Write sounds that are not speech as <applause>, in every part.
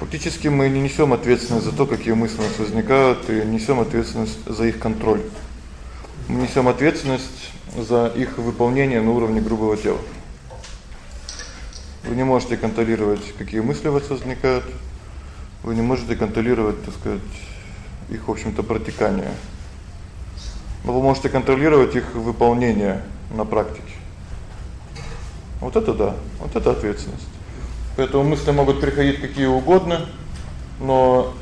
Фактически мы не несём ответственность за то, какие мысли у нас возникают, и несём ответственность за их контроль. Мы несём ответственность за их выполнение на уровне грубого тела. Вы не можете контролировать, какие мысли у вас возникают. Вы не можете контролировать, так сказать, их, в общем-то, протекание. Но вы можете контролировать их выполнение на практике. Вот это да, вот это ответственность. Поэтому мысли могут приходить какие угодно, но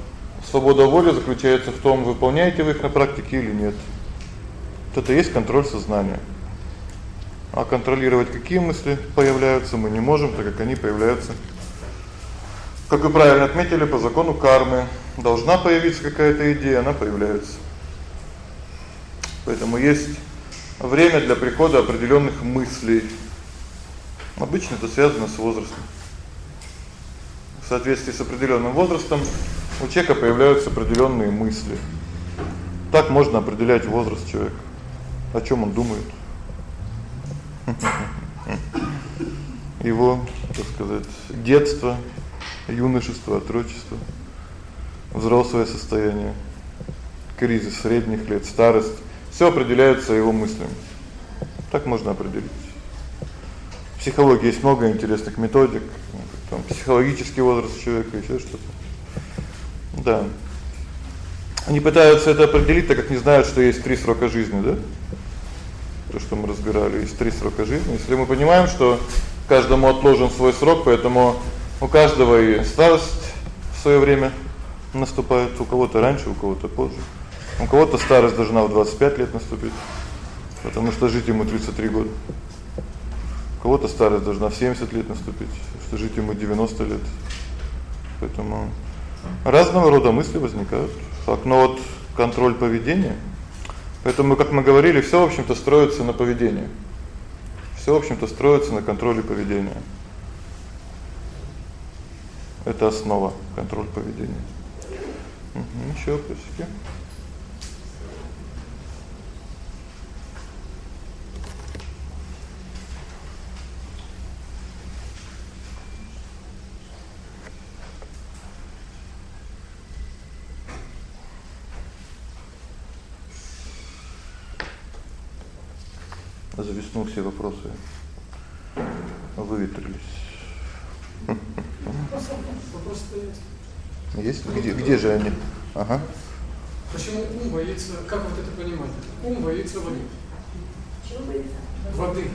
свобода воли заключается в том, выполняете вы их на практике или нет. Вот это есть контроль сознания. А контролировать какие мысли появляются мы не можем, так как они появляются. Как вы правильно отметили, по закону кармы должна появиться какая-то идея, она появляется. Поэтому есть время для прихода определённых мыслей. Обычно это связано с возрастом. В соответствии с определённым возрастом у человека появляются определённые мысли. Так можно определять возраст человека. О чём он думает. <laughs> Его, так сказать, детство, юношество, отрочество, взрослое состояние, кризис средних лет, старость всё определяется его мыслями. Так можно определить. В психологии есть много интересных методик, там психологический возраст человека, ещё что-то. Да. Они пытаются это определить, так как не знают, что есть три срока жизни, да? То, что мы разбирали, есть три срока жизни. Если мы понимаем, что каждому отложен свой срок, поэтому у каждого и старость в своё время наступает, у кого-то раньше, у кого-то позже. У кого-то старость должна в 25 лет наступить, потому что жить ему 33 года. У кого-то старость должна в 70 лет наступить, жить ему 90 лет. Поэтому разного рода мысли возникают. Так, но вот контроль поведения. Поэтому, как мы говорили, всё, в общем-то, строится на поведении. Всё, в общем-то, строится на контроле поведения. Это основа контроль поведения. Угу, ещё вопросики? За весну все вопросы выветрились. Есть? Где где же они? Ага. Почему ум боится, как вот это понимать? Ум боится воды. Чего боится? Воды.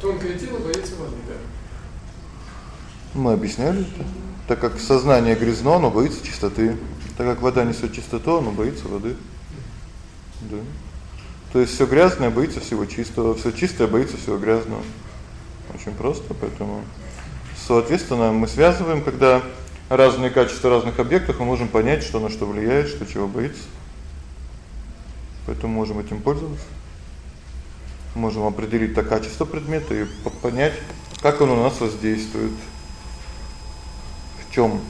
Тонкое тело боится воды, да. Мы объясняли это. Так как сознание грязно, оно боится чистоты. Так как вода несёт чистоту, оно боится воды. Да. То есть всё грязное боится всего чистого, всё чистое боится всего грязного. Очень просто, поэтому соответственно мы связываем, когда разные качества разных объектов, мы можем понять, что на что влияет, что чего боится. Поэтому можем этим пользоваться. Можем определить то качество предмета и понять, как оно на нас воздействует. В чём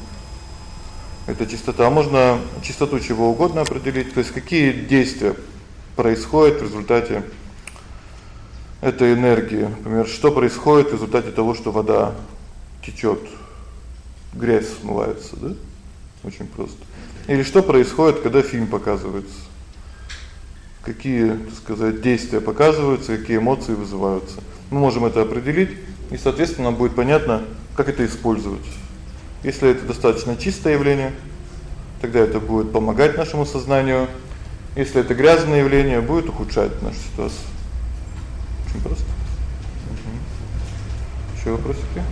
эта чистота? Можно чистоту чего угодно определить, то есть какие действия происходят в результате этой энергии. Например, что происходит в результате того, что вода течёт, грязь смывается, да? Очень просто. Или что происходит, когда фильм показывается? Какие, так сказать, действия показываются, какие эмоции вызываются? Мы можем это определить, и, соответственно, нам будет понятно, как это использовать. Если это достаточно чистое явление, тогда это будет помогать нашему сознанию. Если это грязное явление, будет ухудшать нашу ситуацию. Очень просто. Угу. Ещё вопросики?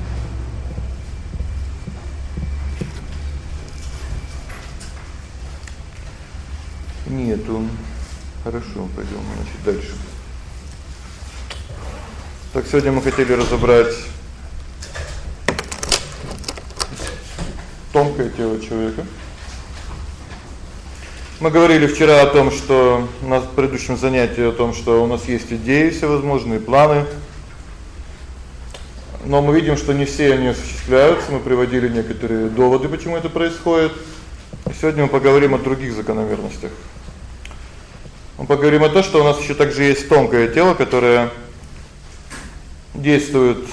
Нету. Хорошо, пойдём, значит, дальше. Так сегодня мы хотели разобрать тонкое тело человека. Мы говорили вчера о том, что на предыдущем занятии о том, что у нас есть идеи всевозможные, планы. Но мы видим, что не все они осуществляются. Мы приводили некоторые доводы, почему это происходит. И сегодня мы поговорим о других закономерностях. Мы поговорим о том, что у нас ещё также есть тонкое тело, которое действует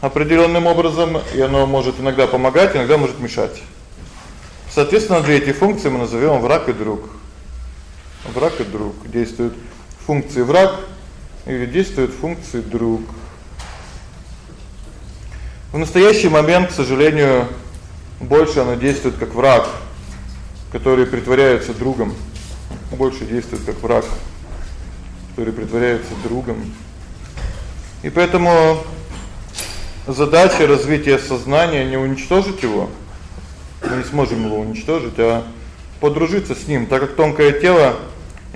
определённым образом, и оно может иногда помогать, иногда может мешать. Соответственно, две эти функции мы назовём враг и друг. Враг и друг действуют функции враг или действуют функции друг. В настоящий момент, к сожалению, больше оно действует как враг, который притворяется другом. Больше действует как враг, который притворяется другом. И поэтому задача развития сознания не уничтожить его. Мы не сможем его уничтожить, а подружиться с ним, так как тонкое тело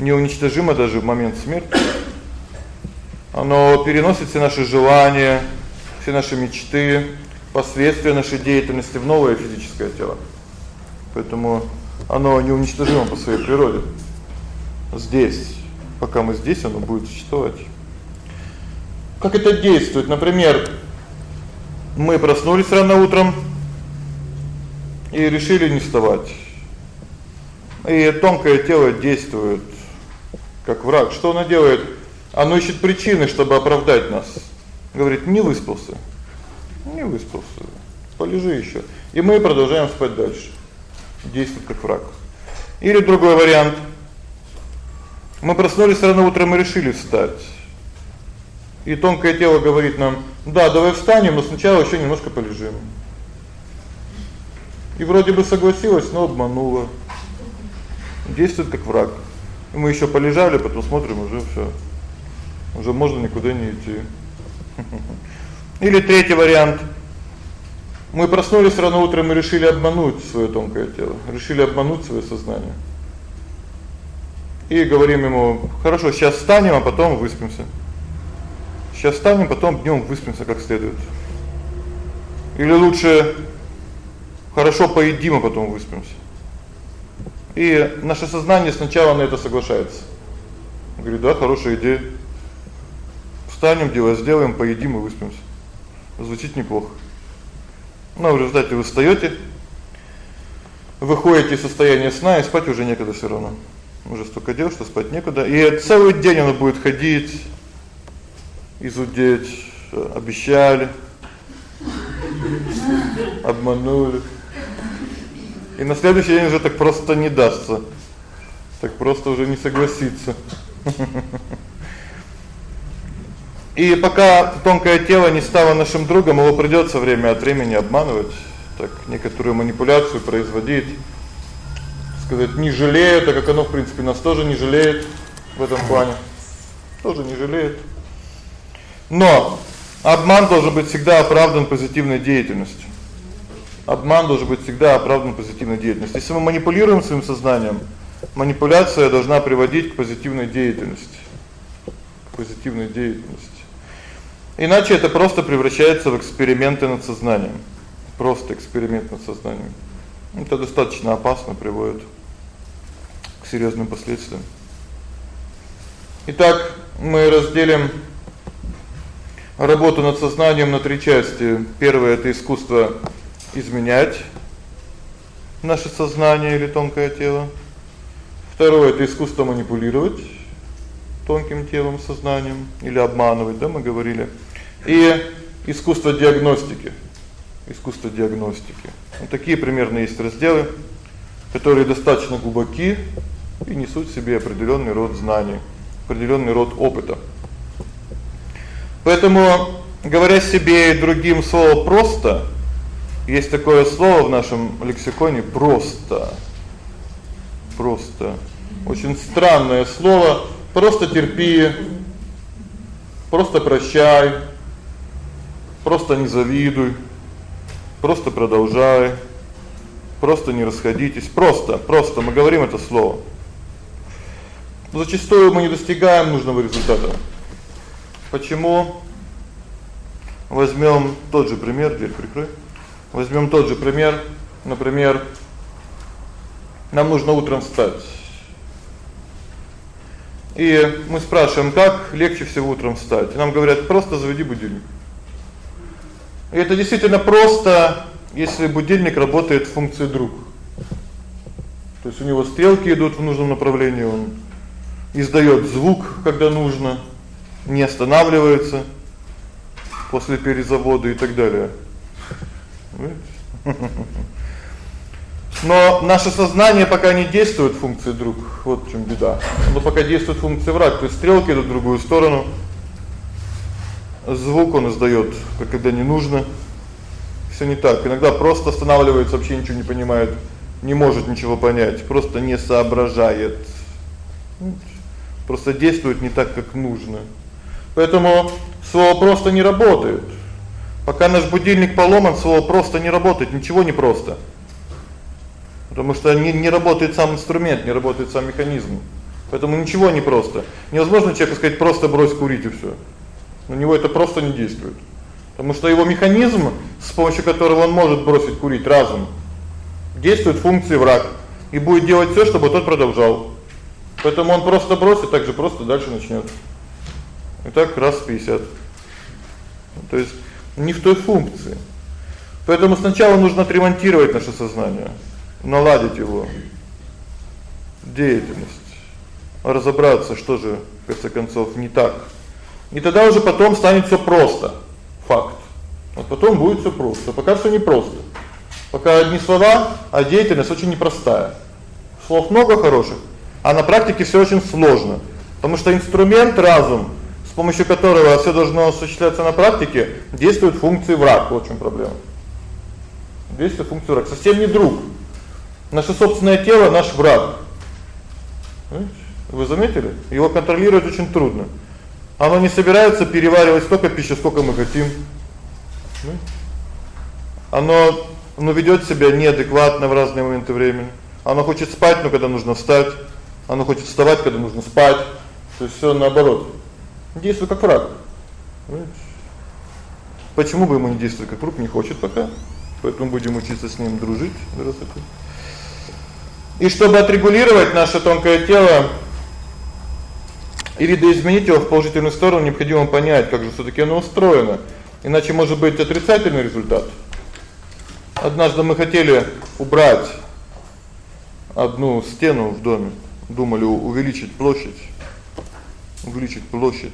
неуничтожимо даже в момент смерти. Оно переносит все наши желания, все наши мечты, последствия нашей деятельности в новое физическое тело. Поэтому оно неуничтожимо по своей природе. Здесь, пока мы здесь, оно будет существовать. Как это действует? Например, мы проснулись рано утром и решили не вставать. И тонкое тело действует как враг. Что оно делает? Оно ищет причины, чтобы оправдать нас. Говорит: "Не выспался". Не выспался. Полежи ещё. И мы продолжаем спать дальше. Действует как враг. Или другой вариант. Мы проснулись рано утром и решили встать. И тонкое тело говорит нам: "Да, давай встанем, но сначала ещё немножко полежим". И вроде бы согласилась, но обманула. Действует как враг. И мы ещё полежали, потом смотрим, уже всё. Уже можно никуда не идти. <laughs> Или третий вариант. Мы проснулись рано утром и решили обмануть своё тонкое тело, решили обмануть своё сознание. И говорим ему: "Хорошо, сейчас встанем, а потом выспимся". Сейчас встанем, потом днём выспимся как следует. Или лучше хорошо поедим, а потом выспимся. И наше сознание сначала на это соглашается. Говорит: "Да, хорошая идея. Встанем, дело сделаем, поедим и выспимся". Звучит неплохо. Но в результате вы встаёте, выходите из состояния сна, и спать уже некогда всё равно. Уже столько дел, что спать некуда. И целый день оно будет ходить, изудеть, обещали, обманули. И на следующий день уже так просто не дастся. Так просто уже не согласится. И пока тонкое тело не стало нашим другом, его придётся время от времени обманывать, так некоторую манипуляцию производить. Сказать, не жалеет, так как оно, в принципе, нас тоже не жалеет в этом плане. Тоже не жалеет. Но обман должен быть всегда оправдан позитивной деятельностью. Обман должен быть всегда оправдан позитивной деятельностью. Если мы манипулируем своим сознанием, манипуляция должна приводить к позитивной деятельности. К позитивной деятельности. Иначе это просто превращается в эксперименты над сознанием. Просто эксперимент над сознанием. Это достаточно опасно, приводит к серьёзным последствиям. Итак, мы разделим работу над сознанием на три части. Первое это искусство изменять наше сознание или тонкое тело. Второе это искусство манипулировать тонким телом, сознанием или обманывать, да, мы говорили и искусство диагностики. Искусство диагностики. Вот такие примерно есть разделы, которые достаточно глубоки и несут в себе определённый род знаний, определённый род опыта. Поэтому, говоря себе и другим слово просто, есть такое слово в нашем лексиконе просто. Просто. Очень странное слово. Просто терпи. Просто прощай Просто не завидуй. Просто продолжай. Просто не расходитесь. Просто, просто мы говорим это слово. Зачастую мы не достигаем нужного результата. Почему? Возьмём тот же пример, дверь прикрой. Возьмём тот же пример, например, нам нужно утром встать. И мы спрашиваем: "Как легче всего утром встать?" И нам говорят: "Просто заведи будильник". И это действительно просто, если будильник работает в функции друг. То есть у него стрелки идут в нужном направлении, он издаёт звук, когда нужно, не останавливается. после перезавода и так далее. Но наше сознание пока не действует функции друг. Вот в чём беда. Но пока действует функция враг, то есть стрелки идут в другую сторону. Звук он издаёт, когда не нужно. Всё не так. Иногда просто останавливается, вообще ничего не понимает, не может ничего понять, просто не соображает. Просто действует не так, как нужно. Поэтому слово просто не работает. Пока наш будильник поломан, слово просто не работает, ничего не просто. Потому что не не работает сам инструмент, не работает сам механизм. Поэтому ничего не просто. Невозможно человеку сказать просто брось курить и всё. На него это просто не действует. Потому что его механизм, с помощью которого он может бросить курить разум, действует функции враг и будет делать всё, чтобы тот продолжал. Поэтому он просто бросит, так же просто дальше начнёт. И так раз 50. То есть не в той функции. Поэтому сначала нужно отремонтировать наше сознание наладить его деятельность, разобраться, что же в конце концов не так. И тогда уже потом станет всё просто. Факт. Вот потом будет всё просто. Пока всё непросто. Пока одни слова, а деятельность очень непростая. Слов много хороших, а на практике всё очень сложно. Потому что инструмент разум, помощью которого всё должно осуществляться на практике, действует функции враг. Вот в чём проблема. Действует функция враг, совсем не друг. Наше собственное тело наш враг. Вы заметили? Его контролировать очень трудно. Оно не собирается переваривать столько пищи, сколько мы хотим. Оно оно ведёт себя неадекватно в разные моменты времени. Оно хочет спать, но когда нужно встать. Оно хочет вставать, когда нужно спать. То есть всё наоборот. Действует как враг. Почему бы ему не действовать как враг, не хочет пока. Поэтому будем учиться с ним дружить. Здравствуйте. И чтобы отрегулировать наше тонкое тело и видоизменить его в положительную сторону, необходимо понять, как же всё-таки оно устроено. Иначе может быть отрицательный результат. Однажды мы хотели убрать одну стену в доме, думали увеличить площадь. Увеличить площадь.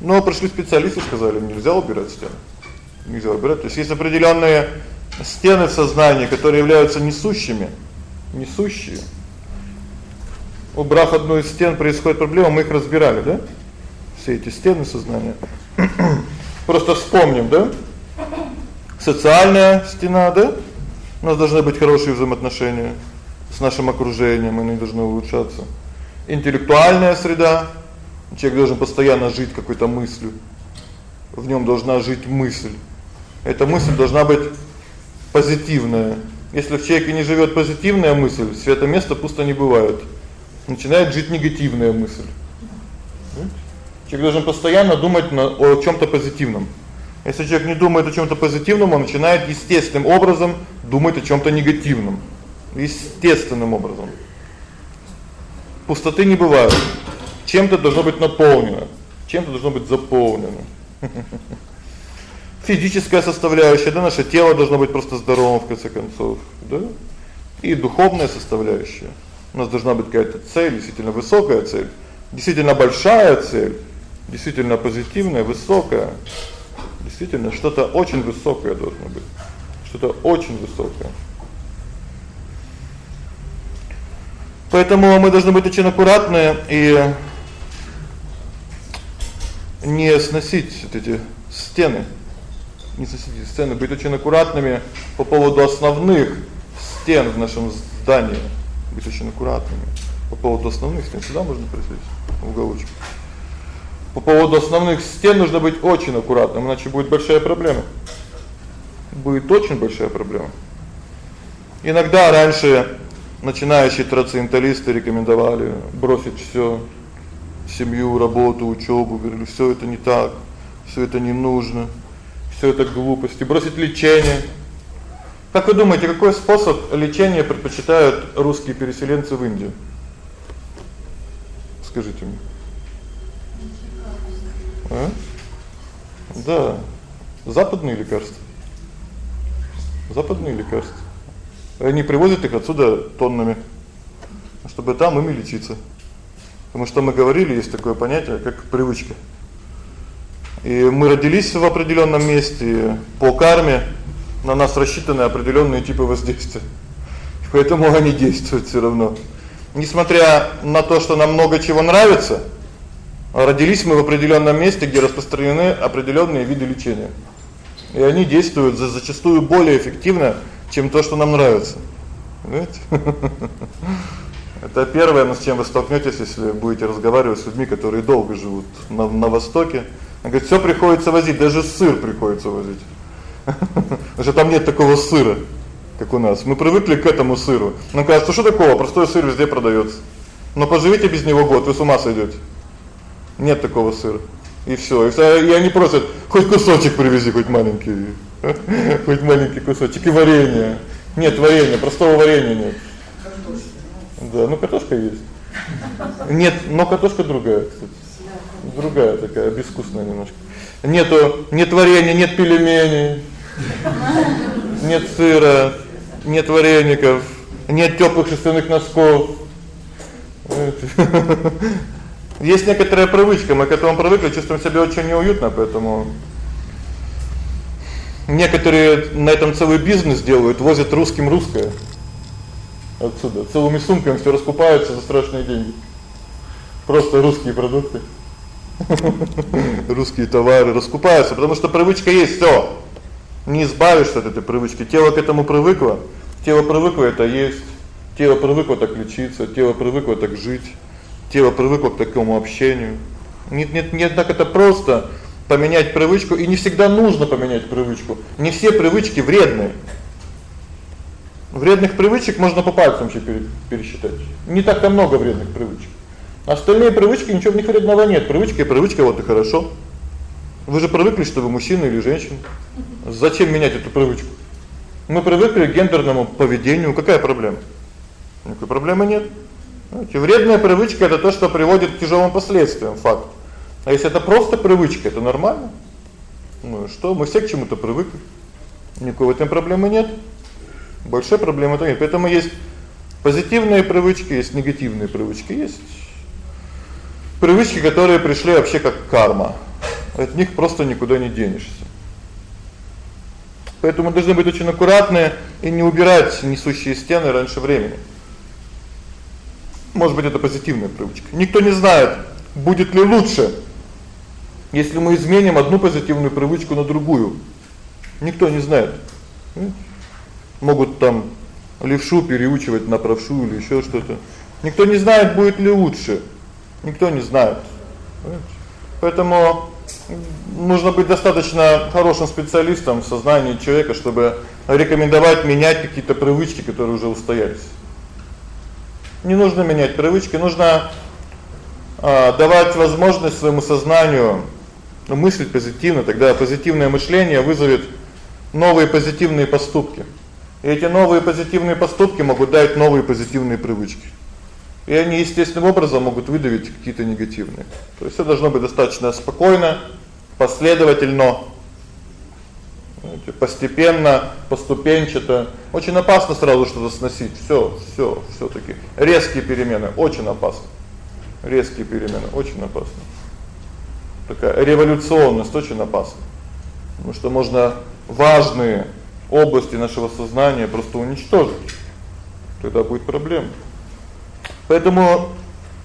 Но пришли специалисты, сказали: "Нельзя убирать стену". Нельзя убирать. То есть есть определённые стены в сознании, которые являются несущими несущие. Убрав одну из стен, происходит проблема, мы их разбирали, да? Все эти стены сознания. <clears throat> Просто вспомним, да? Социальная стена, да? У нас должны быть хорошие взаимоотношения с нашим окружением, они должны улучшаться. Интеллектуальная среда. Человек должен постоянно жить какой-то мыслью. В нём должна жить мысль. Эта мысль должна быть позитивная, если в человеке не живёт позитивная мысль, свято место пусто не бывает. Начинает жить негативная мысль. Человек должен постоянно думать на, о чём-то позитивном. Если человек не думает о чём-то позитивном, он начинает естественным образом думать о чём-то негативном. Естественным образом. Пустоты не бывает. Чем-то должно быть наполнено, чем-то должно быть заполнено. физическая составляющая, да, наше тело должно быть просто здоровым в конце концов, да? И духовная составляющая. У нас должна быть какая-то цель, действительно высокая цель, действительно большая цель, действительно позитивная, высокая. Действительно что-то очень высокое должно быть. Что-то очень высокое. Поэтому мы должны быть очень аккуратны и не сносить вот эти стены не соседи сцены, быть очень аккуратными по поводу основных стен в нашем здании, быть очень аккуратными по поводу основных стен. Сюда можно присесть в уголочек. По поводу основных стен нужно быть очень аккуратным, иначе будет большая проблема. Будет очень большая проблема. Иногда раньше начинающие трансценденталисты рекомендовали бросить всё: семью, работу, учёбу, говорили: "Всё это не так, всё это не нужно" всё это глупости, бросить лечение. Как вы думаете, какой способ лечения предпочитают русские переселенцы в Индию? Скажите мне. А? Да. Западные лекарства. Западные лекарства. Они привозят их отсюда тоннами, чтобы там ими лечиться. Потому что мы говорили, есть такое понятие, как привычка. И мы родились в определённом месте по карме, на нас рассчитаны определённые типы воздействия. Поэтому они действуют всё равно. Несмотря на то, что нам много чего нравится, родились мы в определённом месте, где распространены определённые виды лечения. И они действуют за зачастую более эффективно, чем то, что нам нравится. Знаете? <laughs> Это первое, с чем вы столкнётесь, если будете разговаривать с людьми, которые долго живут на на востоке. Он говорит: "Всё приходится возить, даже сыр приходится возить". <laughs> Потому что там нет такого сыра, как у нас. Мы привыкли к этому сыру. Нам кажется, что такого? Простой сыр везде продаётся. Но поживите без него год, вы с ума сойдёте. Нет такого сыра. И всё. И, и они просят: "Хоть кусочек привези, хоть маленький". <laughs> Хоть маленький кусочек и варенье. Нет варенья, простого варенья нет. Да, ну картошка есть. Нет, но картошка другая, кстати. Другая такая, безвкусная немножко. Нету нет варенья, нет пельменей. Нет сыра, нет вареников, нет тёплых шерстяных носков. Есть некоторая привычка, мы к этому привыкли, чувствуем себя очень неуютно, поэтому некоторые на этом целый бизнес делают, возят русским русское. Отсюда целыми сумками всё раскупаются за страшные деньги. Просто русские продукты. Русские товары раскупаются, потому что привычка есть, всё. Не избавишься от этой привычки. Тело к этому привыкло. Тело привыкло это есть. Тело привыкло так лечиться, тело привыкло так жить. Тело привыкло к такому общению. Нет, нет, нет, так это просто поменять привычку, и не всегда нужно поменять привычку. Не все привычки вредные. Вредных привычек можно по пальцам вообще пересчитать. Не так-то много вредных привычек. Остальные привычки ничего в них вредного нет. Привычка и привычка вот и хорошо. Вы же привыкли, что вы мужчина или женщина. Зачем менять эту привычку? Мы привыкли к гендерному поведению, какая проблема? Никакой проблемы нет. Знаете, вредная привычка это то, что приводит к тяжелым последствиям, факт. А если это просто привычка, это нормально. Ну что, мы все к чему-то привыкли. Никакой в этом проблемы нет. Большой проблемы-то нет. Поэтому есть позитивные привычки, есть негативные привычки, есть привычки, которые пришли вообще как карма. От них просто никуда не денешься. Поэтому должны быть очень аккуратны и не убирать несущие стены раньше времени. Может быть, это позитивная привычка. Никто не знает, будет ли лучше, если мы изменим одну позитивную привычку на другую. Никто не знает могут там левшу переучивать на правшу или ещё что-то. Никто не знает, будет ли лучше. Никто не знает. Поэтому нужно быть достаточно хорошим специалистом в сознании человека, чтобы рекомендовать менять какие-то привычки, которые уже устоялись. Не нужно менять привычки, нужно а давать возможность своему сознанию мыслить позитивно, тогда позитивное мышление вызовет новые позитивные поступки. И эти новые позитивные поступки могут дать новые позитивные привычки. И они естественным образом могут выдавить какие-то негативные. То есть всё должно быть достаточно спокойно, последовательно, знаете, постепенно, поступенчато. Очень опасно сразу что-то сносить. Всё, всё, всё-таки резкие перемены очень опасны. Резкие перемены очень опасны. Такая революционность очень опасна. Потому что можно важные области нашего сознания просто уничтожить. Тогда будет проблема. Поэтому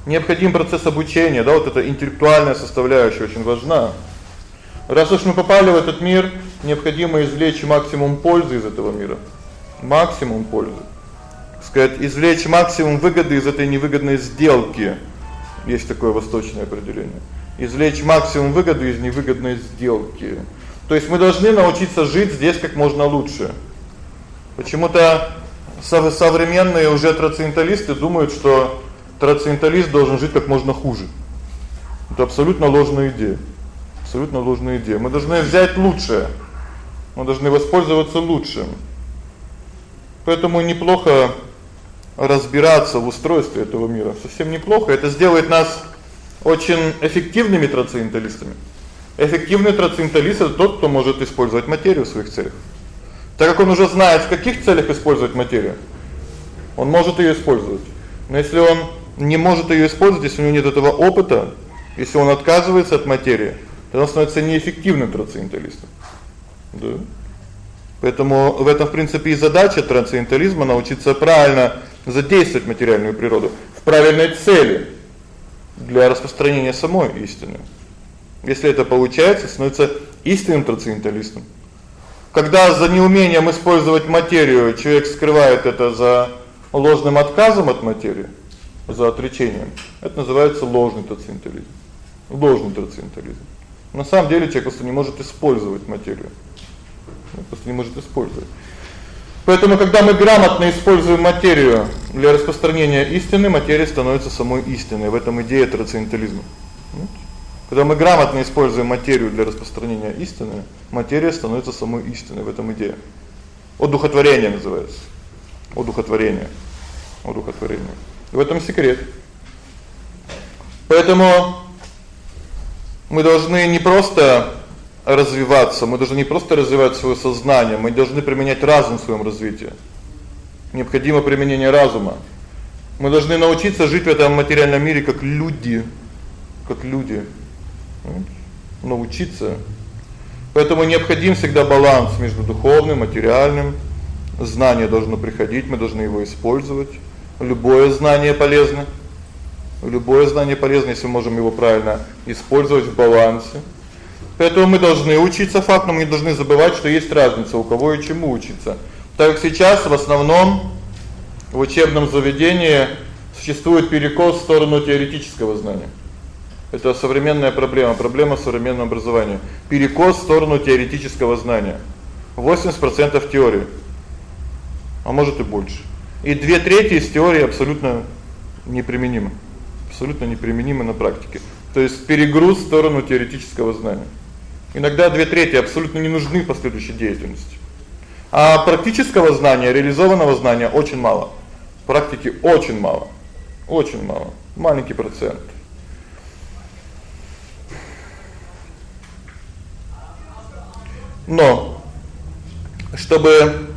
необходим процесс обучения, да, вот эта интеллектуальная составляющая очень важна. Раз уж мы попали в этот мир, необходимо извлечь максимум пользы из этого мира. Максимум пользы. Сказать, извлечь максимум выгоды из этой невыгодной сделки. Есть такое восточное определение. Извлечь максимум выгоды из невыгодной сделки. То есть мы должны научиться жить здесь как можно лучше. Почему-то современные уже трансценденталисты думают, что трансценденталист должен жить как можно хуже. Это абсолютно ложная идея. Абсолютно ложная идея. Мы должны взять лучшее. Мы должны воспользоваться лучшим. Поэтому неплохо разбираться в устройстве этого мира. Совсем неплохо. Это сделает нас очень эффективными трансценденталистами. Эффективный трансценденталист это тот, кто может использовать материю в своих целях. Так как он уже знает, в каких целях использовать материю, он может её использовать. Но если он не может её использовать, если у него нет этого опыта, если он отказывается от материи, он становится неэффективным трансценденталистом. Да. Поэтому в этом, в принципе, и задача трансцендентализма научиться правильно задействовать материальную природу в правильной цели для распространения самой истины. Если это получается, становится истинным трансценденталистом. Когда за неумением использовать материю человек скрывает это за ложным отказом от материи, за отречением, это называется ложный трансцендентализм. Ложный трансцендентализм. На самом деле человек просто не может использовать материю. Он просто не может использовать. Поэтому когда мы грамотно используем материю для распространения истины, материя становится самой истиной. В этом идея трансцендентализма. Когда мы грамотно используем материю для распространения истины, материя становится самой истиной. В этом идея. Одухотворение называется. Одухотворение. Одухотворение. В этом секрет. Поэтому мы должны не просто развиваться, мы должны не просто развивать своё сознание, мы должны применять разум в своём развитии. Необходимо применение разума. Мы должны научиться жить в этом материальном мире как люди, как люди. Научиться. Поэтому необходим всегда баланс между духовным, материальным. Знание должно приходить, мы должны его использовать. Любое знание полезно. Любое знание полезно, если мы можем его правильно использовать в балансе. Поэтому мы должны учиться фактам, мы не должны забывать, что есть разница у кого и чему учиться. Так как сейчас в основном в учебном заведении существует перекос в сторону теоретического знания. Это современная проблема, проблема современного образования. Перекос в сторону теоретического знания. 80% теории. А может и больше. И две трети из теории абсолютно неприменимы. Абсолютно неприменимы на практике. То есть перегруз в сторону теоретического знания. Иногда две трети абсолютно не нужны в последующей деятельности. А практического знания, реализованного знания очень мало. Практики очень мало. Очень мало. Маленький процент. Но чтобы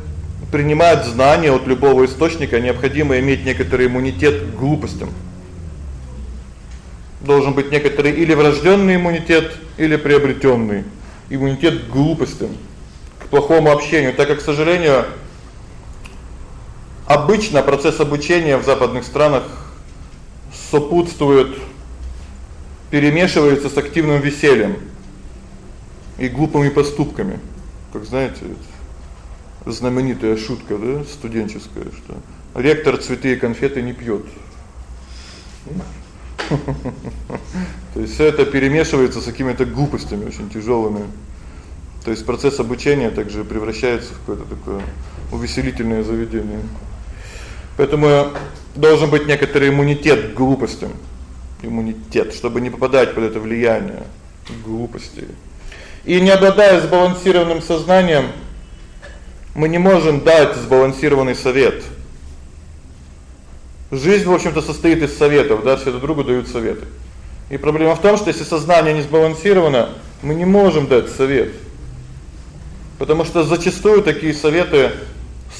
принимать знания от любого источника, необходимо иметь некоторый иммунитет к глупостям. Должен быть некоторый или врождённый иммунитет, или приобретённый иммунитет к глупостям, к плохому общению, так как, к сожалению, обычно процесс обучения в западных странах сопутствует перемешивается с активным весельем и глупыми поступками. Как знаете, знаменитая шутка, да, студенческая, что ректор цветы и конфеты не пьёт. <laughs> То есть всё это перемешивается с какими-то глупостями очень тяжёлыми. То есть процесс обучения также превращается в какое-то такое увеселительное заведение. Поэтому должен быть некоторый иммунитет к глупостям. Иммунитет, чтобы не попадать под это влияние глупостей. И не обладая сбалансированным сознанием, мы не можем дать сбалансированный совет. Жизнь, в общем-то, состоит из советов, да, все друг другу дают советы. И проблема в том, что если сознание не сбалансировано, мы не можем дать совет. Потому что зачастую такие советы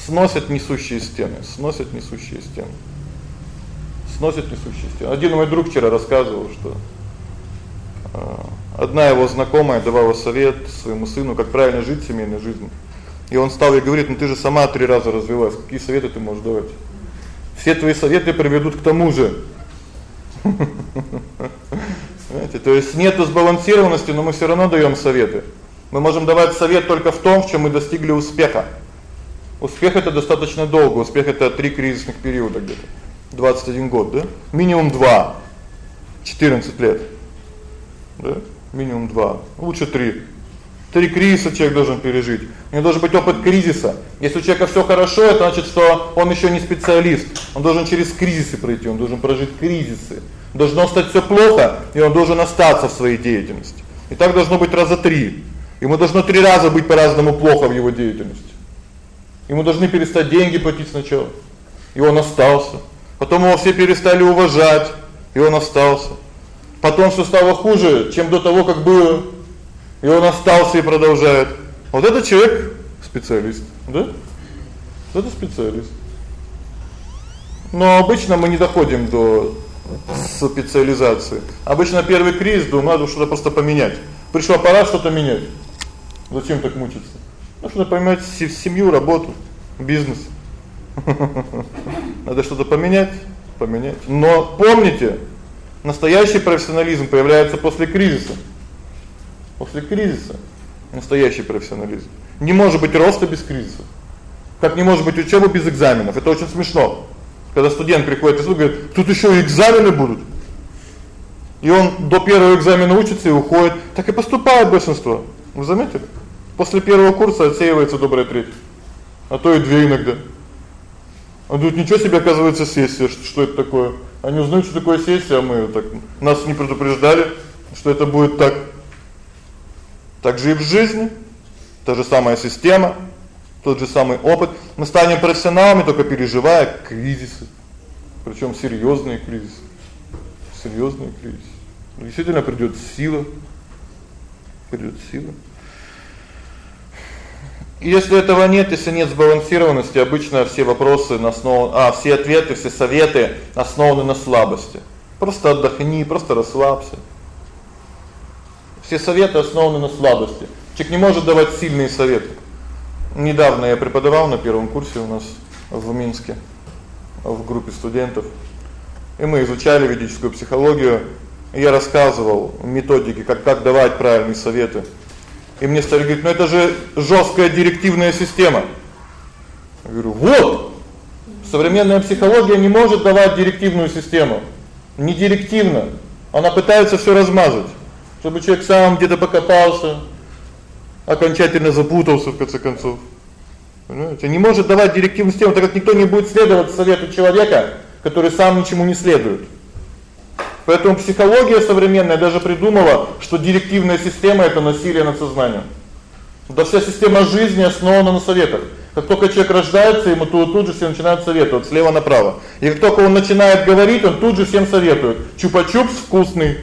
сносят несущие стены, сносят несущие стены. Сносят несущие стены. Один мой друг вчера рассказывал, что одна его знакомая давала совет своему сыну, как правильно жить семейной жизнью. И он стал ей говорить: "Ну ты же сама три раза развелась, какие советы ты можешь давать?" Все твои советы приведут к тому же. Знаете, то есть нету сбалансированности, но мы всё равно даём советы. Мы можем давать совет только в том, в чём мы достигли успеха. Успех это достаточно долго, успех это 3 кризисных периода где-то. 21 год, да? Минимум 2. 14 лет. Да? Минимум 2, лучше 3. Три кризиса человек должен пережить. У него должен быть опыт кризиса. Если у человека всё хорошо, это значит, что он ещё не специалист. Он должен через кризисы пройти, он должен прожить кризисы. Должно стать всё плохо, и он должен остаться в своей деятельности. И так должно быть раза три. Ему должно три раза быть по-разному плохо в его деятельности. Ему должны перестать деньги платить сначала, и он остался. Потом его все перестали уважать, и он остался. Потом всё стало хуже, чем до того, как было и он остался и продолжает. Вот этот человек специалист, да? Это специалист. Но обычно мы не доходим до специализации. Обычно первый кризис, думаю, надо что-то просто поменять. Пришла пора что-то менять. Зачем так мучиться? Нужно поменять семью, работу, бизнес. <laughs> Надо что-то поменять, поменять. Но помните, настоящий профессионализм появляется после кризиса. После кризиса настоящий профессионализм. Не может быть роста без кризиса. Как не может быть учёба без экзаменов. Это очень смешно. Когда студент приходит и говорит: "Тут ещё и экзамены будут". И он до первого экзамена учится и уходит. Так и поступает большинство. Вы заметили? После первого курса отсеивается добрая треть. А то и две иногда. А тут ничего себе оказывается сессия, что, что это такое? Они узнают, что такое сессия, а мы так нас не предупреждали, что это будет так. Так же и в жизни. Та же самая система, тот же самый опыт. Мы станем профессионалами только переживая кризисы. Причём серьёзные кризисы. Серьёзные кризисы. Действительно придёт сила. Придёт сила. Если этого нет, если нет сбалансированности, обычно все вопросы на основе, а все ответы, все советы основаны на слабости. Просто отдохни, просто расслабься. Все советы основаны на слабости. Человек не может давать сильные советы. Недавно я преподавал на первом курсе у нас в Минске в группе студентов. И мы изучали ведическую психологию. Я рассказывал методики, как как давать правильные советы. И мне стали говорить: "Ну это же жёсткая директивная система". Я говорю: "Вот. Современная психология не может давать директивную систему. Не директивно. Она пытается всё размазать, чтобы человек сам где-то покопался, окончательно запутался в конце концов. Понимаете? Не может давать директивную систему, так как никто не будет следовать совету человека, который сам ничему не следует. Поэтому психология современная даже придумала, что директивная система это насилие над сознанием. Да вся система жизни основана на советах. Как только человек рождается, ему тут, тут же все начинают советовать слева направо. И как только он начинает говорить, он тут же всем советует: "Чупа-чупс вкусный".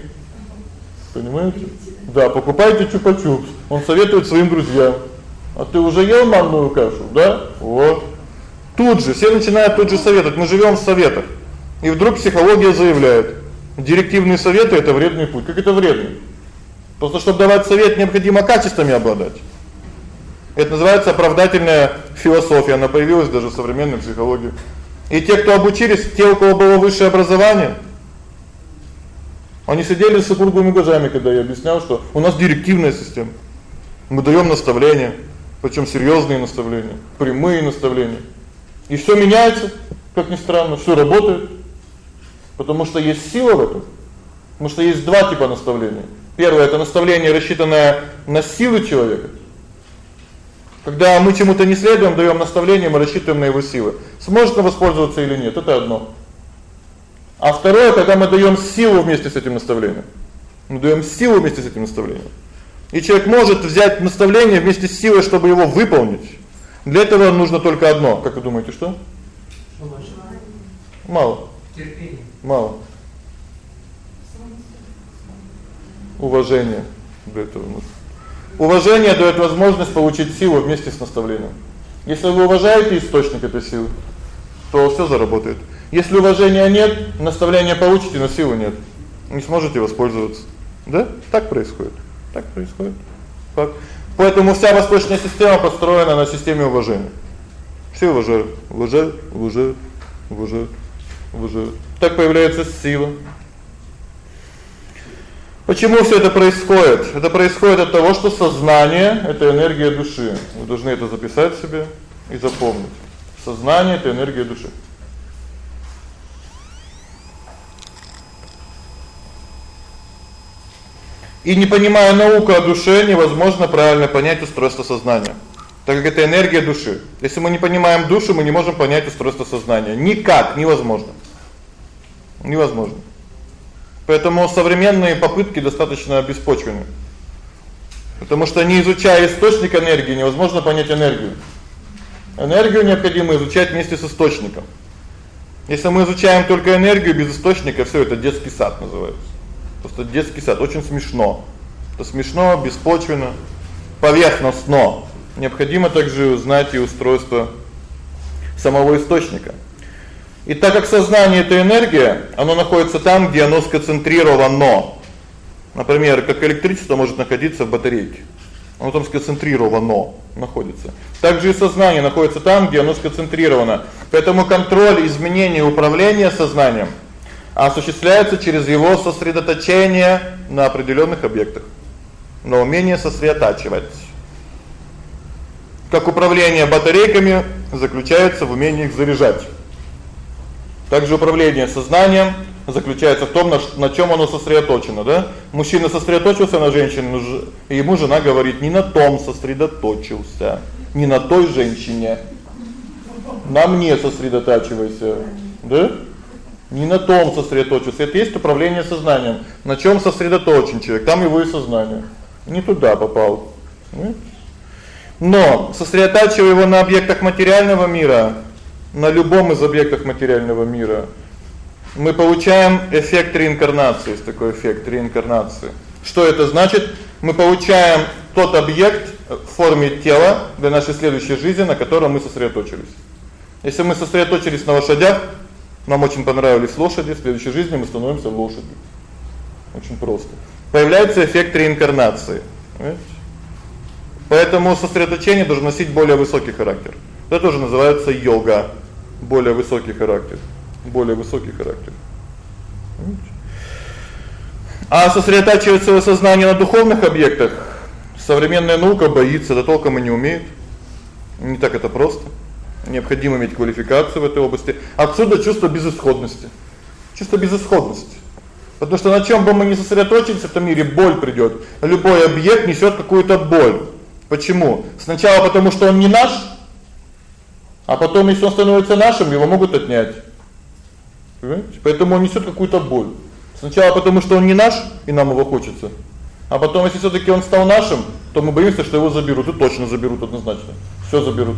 Понимаете? Да, покупайте чупа-чупс. Он советует своим друзьям. А ты уже ел манную кашу, да? Вот. Тут же все начинают тут же советовать. Мы живём в советах. И вдруг психология заявляет: Директивные советы это вредный путь. Как это вредный? Просто чтобы давать совет, необходимо качествами обладать. Это называется оправдательная философия. Она появилась даже в современной психологии. И те, кто обучились, те, у кого было высшее образование, они сидели с круглыми глазами, когда я объяснял, что у нас директивная система. Мы даём наставления, причём серьёзные наставления, прямые наставления. И всё меняется, как ни странно, всё работает. Потому что есть сила в этом. Потому что есть два типа наставления. Первое это наставление, рассчитанное на силы человека. Когда мы чему-то не следуем, даём наставление, мы рассчитываем на его силы. Сможет он воспользоваться или нет это одно. А второе, когда мы даём силу вместе с этим наставлением. Мы даём силу вместе с этим наставлением. И человек может взять наставление вместе с силой, чтобы его выполнить. Для этого нужно только одно. Как вы думаете, что? Мало. Терпение. Мало. Уважение для этого. Уважение даёт возможность получить силу вместе с наставлением. Если вы уважаете источник этой силы, то всё заработает. Если уважения нет, наставления получите, но силы нет. Не сможете воспользоваться. Да? Так происходит. Так происходит. Так. Поэтому вся восточная система построена на системе уважения. Все уважают, уважают, уважают, уважают, уважают. Так появляется сила. Почему всё это происходит? Это происходит от того, что сознание это энергия души. Вы должны это записать себе и запомнить. Сознание это энергия души. И не понимая науку о душе, невозможно правильно понять устройство сознания. Так как это энергия души. Если мы не понимаем душу, мы не можем понять устройство сознания. Никак невозможно невозможно. Поэтому современные попытки достаточно беспочвенны. Потому что не изучая источник энергии, невозможно понять энергию. Энергию необходимо изучать вместе с источником. Если мы изучаем только энергию без источника, всё это детский сад называется. Просто детский сад очень смешно. Это смешно, беспочвенно, поверхностно. Необходимо также знать и устройство самого источника. И так как сознание это энергия, оно находится там, где оно сконцентрировано. Например, как электричество может находиться в батарейке. Оно там сконцентрировано находится. Также и сознание находится там, где оно сконцентрировано. Поэтому контроль изменения управления сознанием осуществляется через его сосредоточение на определённых объектах. На умение сосредотачивать. Как управление батарейками заключается в умении их заряжать. Также управление сознанием заключается в том, на, на чём оно сосредоточено, да? Мужчина сосредоточился на женщине, ему жена говорит: "Не на том сосредоточился, не на той женщине. На мне сосредотачивайся". Да? Не на том сосредоточился. Это есть управление сознанием. На чём сосредоточен человек, там его и сознание. Не туда попал. Но сосредотачивая его на объектах материального мира, на любом из объектов материального мира, мы получаем эффект реинкарнации, есть такой эффект реинкарнации. Что это значит? Мы получаем тот объект в форме тела для нашей следующей жизни, на котором мы сосредоточились. Если мы сосредоточились на лошадях, нам очень понравились лошади, в следующей жизни мы становимся лошадью. Очень просто. Появляется эффект реинкарнации. Понимаете? Поэтому сосредоточение должно носить более высокий характер. Это тоже называется йога, более высокий характер, более высокий характер. А сосредотачивать своё сознание на духовных объектах современная наука боится, да толком и не умеет. Не так это просто. Необходимо иметь квалификацию в этой области. Отсюда чувство безысходности. Чувство безысходности. Потому что на чём бы мы ни сосредоточились в этом мире, боль придёт. Любой объект несёт какую-то боль. Почему? Сначала потому, что он не наш, а потом, если он становится нашим, его могут отнять. Понимаете? Поэтому он несёт какую-то боль. Сначала потому, что он не наш, и нам его хочется. А потом, если всё-таки он стал нашим, то мы боимся, что его заберут, и точно заберут однозначно. Всё заберут.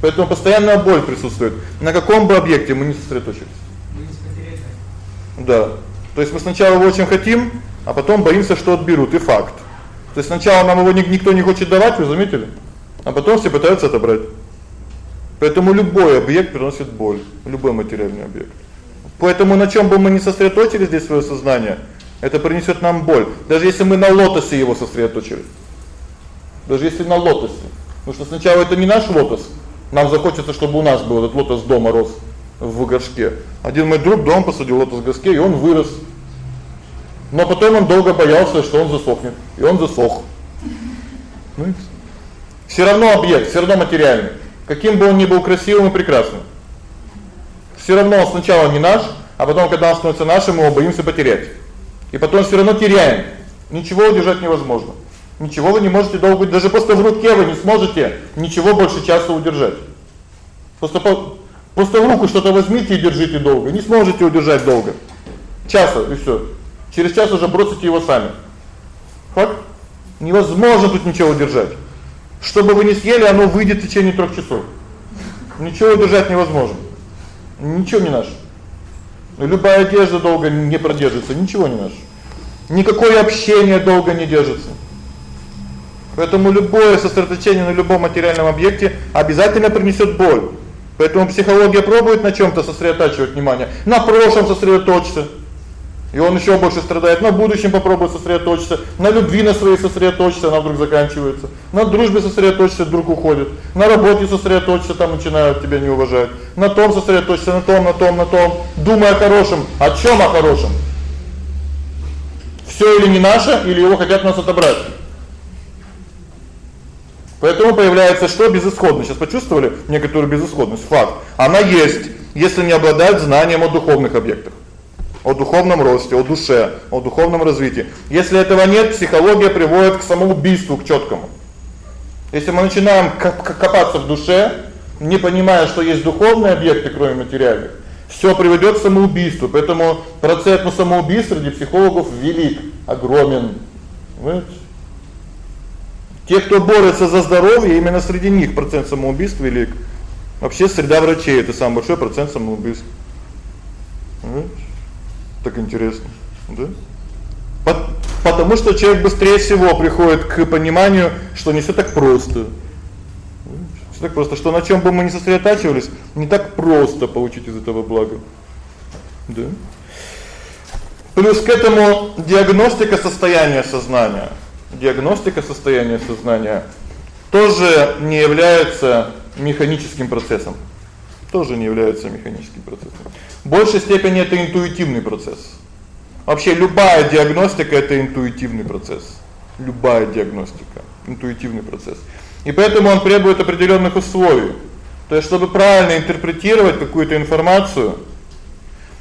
Поэтому постоянная боль присутствует. На каком бы объекте мы ни сосредоточились. Да. То есть мы сначала его очень хотим, а потом боимся, что отберут, и факт. То есть сначала нам его никто не хочет давать, вы заметили? А потом все пытаются отобрать. Поэтому любой объект приносит боль, любой материальный объект. Поэтому на чём бы мы ни сосредоточили здесь своё сознание, это принесёт нам боль. Даже если мы на лотосе его сосредоточили. Даже если на лотосе. Потому что сначала это не наш лотос. Нам захочется, чтобы у нас был этот лотос дома рос в горшке. Один мой друг дом посадил лотос в горшке, и он вырос. Но потом он долго боялся, что он засохнет, и он засох. Ну, всё равно объект, всё равно материальный. Каким бы он ни был красивым и прекрасным. Всё равно он сначала не наш, а потом, когда он становится нашим, мы его боимся потерять. И потом всё равно теряем. Ничего удержать невозможно. Ничего вы не можете долго, даже просто в руке вы не сможете ничего больше часа удержать. Просто просто в руку что-то возьмите и держите долго, не сможете удержать долго. Часа и всё. Через час уже бросите его сами. Факт. Невозможно тут ничего удержать. Что бы вы ни съели, оно выйдет в течение 3 часов. Ничего удержать невозможно. Ничего не наше. Любая одежда долго не продержится, ничего не наше. Никакое общение долго не держится. Поэтому любое сосредоточение на любом материальном объекте обязательно принесёт боль. Поэтому психология пробует на чём-то сосредотачивать внимание. На прошлом сосредоточиться. И он ещё больше страдает. На будущем попробует сосредоточиться, на любви на своей сосредоточиться, она вдруг заканчивается. На дружбе сосредоточиться, вдруг уходит. На работе сосредоточиться, там начинают тебя не уважать. На том сосредоточиться, на том, на том, на том, думая о хорошем. О чём о хорошем? Всё или не наше, или его хотят нас отобрать. Поэтому появляется что безысходность. Сейчас почувствовали некоторую безысходность, факт. Она есть, если не обладают знанием о духовных объектах о духовном росте, о душе, о духовном развитии. Если этого нет, психология приводит к самоубийству, к чёткому. Если мы начинаем копаться в душе, не понимая, что есть духовные объекты, кроме материальных, всё приведёт к самоубийству. Поэтому процент на самоубийство среди психологов велик, огромен. Понимаете? Те, кто борется за здоровье, именно среди них процент самоубийств велик. Вообще среда врачей это самый большой процент самоубийств. Понимаете? Так интересно, да? Потому что человек быстрее всего приходит к пониманию, что не всё так просто. Всё так просто, что на чём бы мы ни сосредотачивались, не так просто получить из этого благо. Да? Плюс к этому диагностика состояния сознания. Диагностика состояния сознания тоже не является механическим процессом. Тоже не является механическим процессом. В большей степени это интуитивный процесс. Вообще любая диагностика это интуитивный процесс. Любая диагностика интуитивный процесс. И поэтому он требует определённых условий. То есть чтобы правильно интерпретировать какую-то информацию,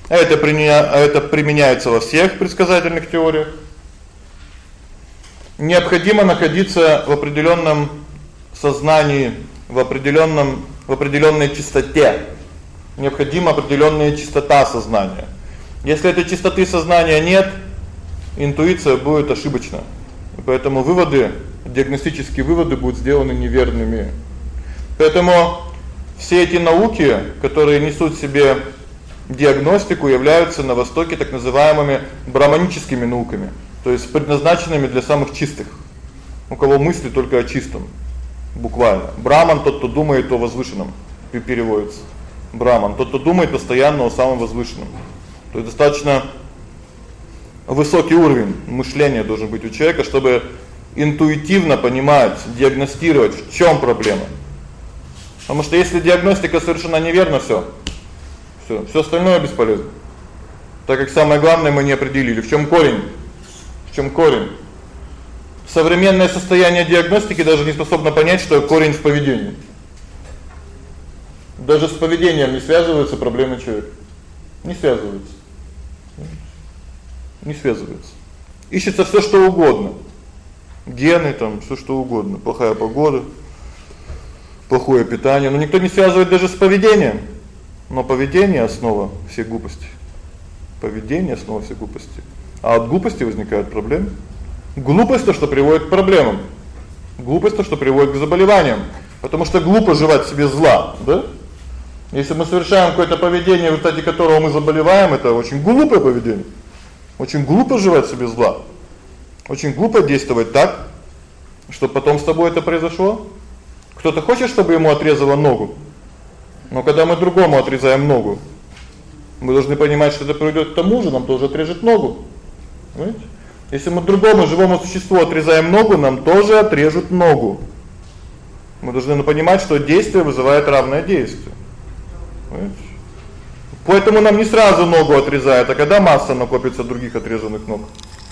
это применя... это применяется во всех предсказательных теориях. Необходимо находиться в определённом сознании, в определённом в определённой чистоте. Необходима определённая чистота сознания. Если этой чистоты сознания нет, интуиция будет ошибочна. И поэтому выводы, диагностические выводы будут сделаны неверными. Поэтому все эти науки, которые несут в себе диагностику, являются на востоке так называемыми браманическими науками, то есть предназначенными для самых чистых. У кого мысли только о чистом. Буквально. Браман тот, кто думает о возвышенном, переводится. Браман тот, кто думает постоянно о самом возвышенном. То есть достаточно высокий уровень мышления должен быть у человека, чтобы интуитивно понимать, диагностировать, в чём проблема. Потому что если диагностика совершенно неверна, всё. Всё, всё остальное бесполезно. Так как самое главное мы не определили, в чём корень. В чём корень? Современное состояние диагностики даже не способно понять, что корень в поведении. Даже с поведением не связываются проблемы человека. Не связываются. Не связываются. Ищется всё что угодно. Гены там, всё что угодно, плохая погода, плохое питание, но никто не связывает даже с поведением. Но поведение основа всей глупости. Поведение основа всей глупости. А от глупости возникают проблемы. Глупость то, что приводит к проблемам. Глупость то, что приводит к заболеваниям. Потому что глупо желать себе зла, да? Если мы совершаем какое-то поведение, в результате которого мы заболеваем, это очень глупое поведение. Очень глупо желать себе зла. Очень глупо действовать так, что потом с тобой это произошло. Кто-то хочет, чтобы ему отрезало ногу. Но когда мы другому отрезаем ногу, мы должны понимать, что это приведёт к тому же, нам тоже отрежет ногу. Понимаете? Если мы другому живому существу отрезаем ногу, нам тоже отрежут ногу. Мы должны понимать, что действие вызывает равное действие. Понимаете? Поэтому нам не сразу ногу отрезают, а когда масса накопится других отрезанных ног.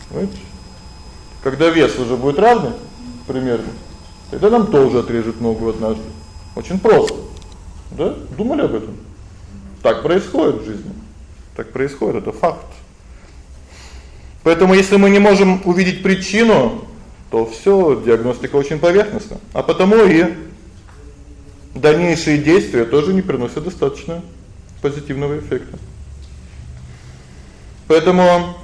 Понимаете? Когда вес уже будет равный примерно, тогда нам тоже отрежут ногу однажды. Очень просто. Да? Думали об этом? Так происходит в жизни. Так происходит, это факт. Поэтому если мы не можем увидеть причину, то всё, диагностика очень поверхностна. А потому и дальнейшие действия тоже не приносят достаточно позитивного эффекта. Поэтому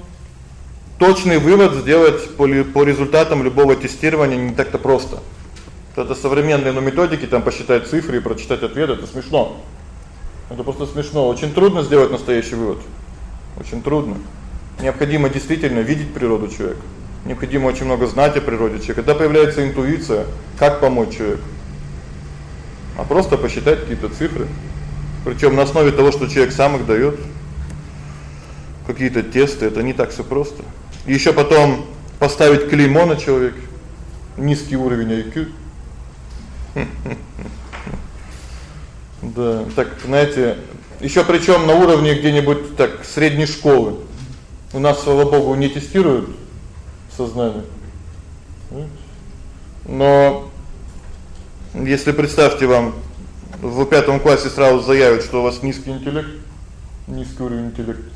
точный вывод сделать по по результатам любого тестирования не так-то просто. Это современные ну методики, там посчитать цифры и прочитать ответ это смешно. Это просто смешно. Очень трудно сделать настоящий вывод. Очень трудно. Необходимо действительно видеть природу человека. Необходимо очень много знать о природе человека. Когда появляется интуиция, как помочь человеку. А просто посчитать какие-то цифры. Причём на основе того, что человек сам их даёт. Какие-то тесты, это не так всё просто. И ещё потом поставить клеймо на человека. Низкий уровень IQ. <laughs> Да, так, знаете, ещё причём на уровне где-нибудь так средней школы. У нас, слава богу, не тестируют сознание. Но если представьте вам в пятом классе сразу заявят, что у вас низкий интеллект, низкий уровень интеллекта.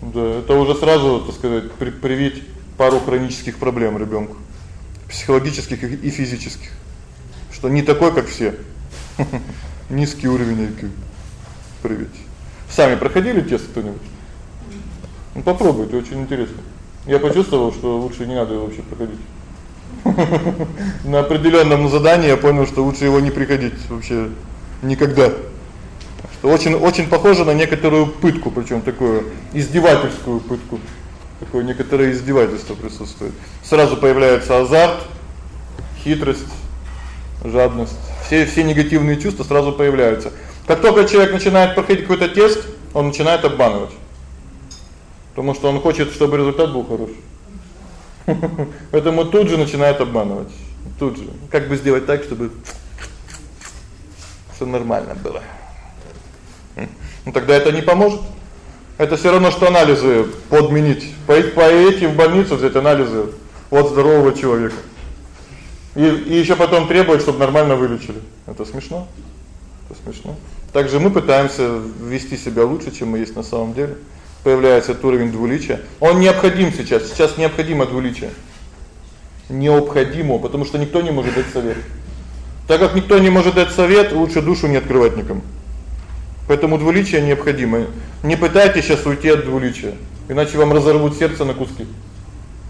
Да, это уже сразу, так сказать, при привить пару хронических проблем ребёнку, психологических и физических. Что не такой, как все. <laughs> Низкий уровень IQ. Привить. Сами проходили тест кто-нибудь? Ну попробуйте, очень интересно. Я почувствовал, что лучше не надо вообще проходить. <laughs> На определённом задании я понял, что лучше его не приходить вообще никогда. Что очень очень похоже на некоторую пытку, причём такую издевательскую пытку. Такое некоторое издевательство присутствует. Сразу появляется азарт, хитрость, жадность. Все все негативные чувства сразу появляются. Как только человек начинает проходить какой-то тест, он начинает обманывать. Потому что он хочет, чтобы результат был хороший. <laughs> Поэтому тут же начинает обманывать. Тут же. Как бы сделать так, чтобы всё нормально было. Ну тогда это не поможет. Это всё равно что анализы подменить. Поедете в больницу взять анализы от здорового человека. И и ещё потом требовать, чтобы нормально вылечили. Это смешно? Это смешно. Также мы пытаемся вести себя лучше, чем мы есть на самом деле. Появляется этот уровень двуличия. Он необходим сейчас. Сейчас необходимо двуличие. Необходимо, потому что никто не может дать совет. Так как никто не может дать совет, лучше душу не открывать никому. Поэтому двуличие необходимо. Не пытайтесь сейчас уйти от двуличия, иначе вам разорвут сердце на куски.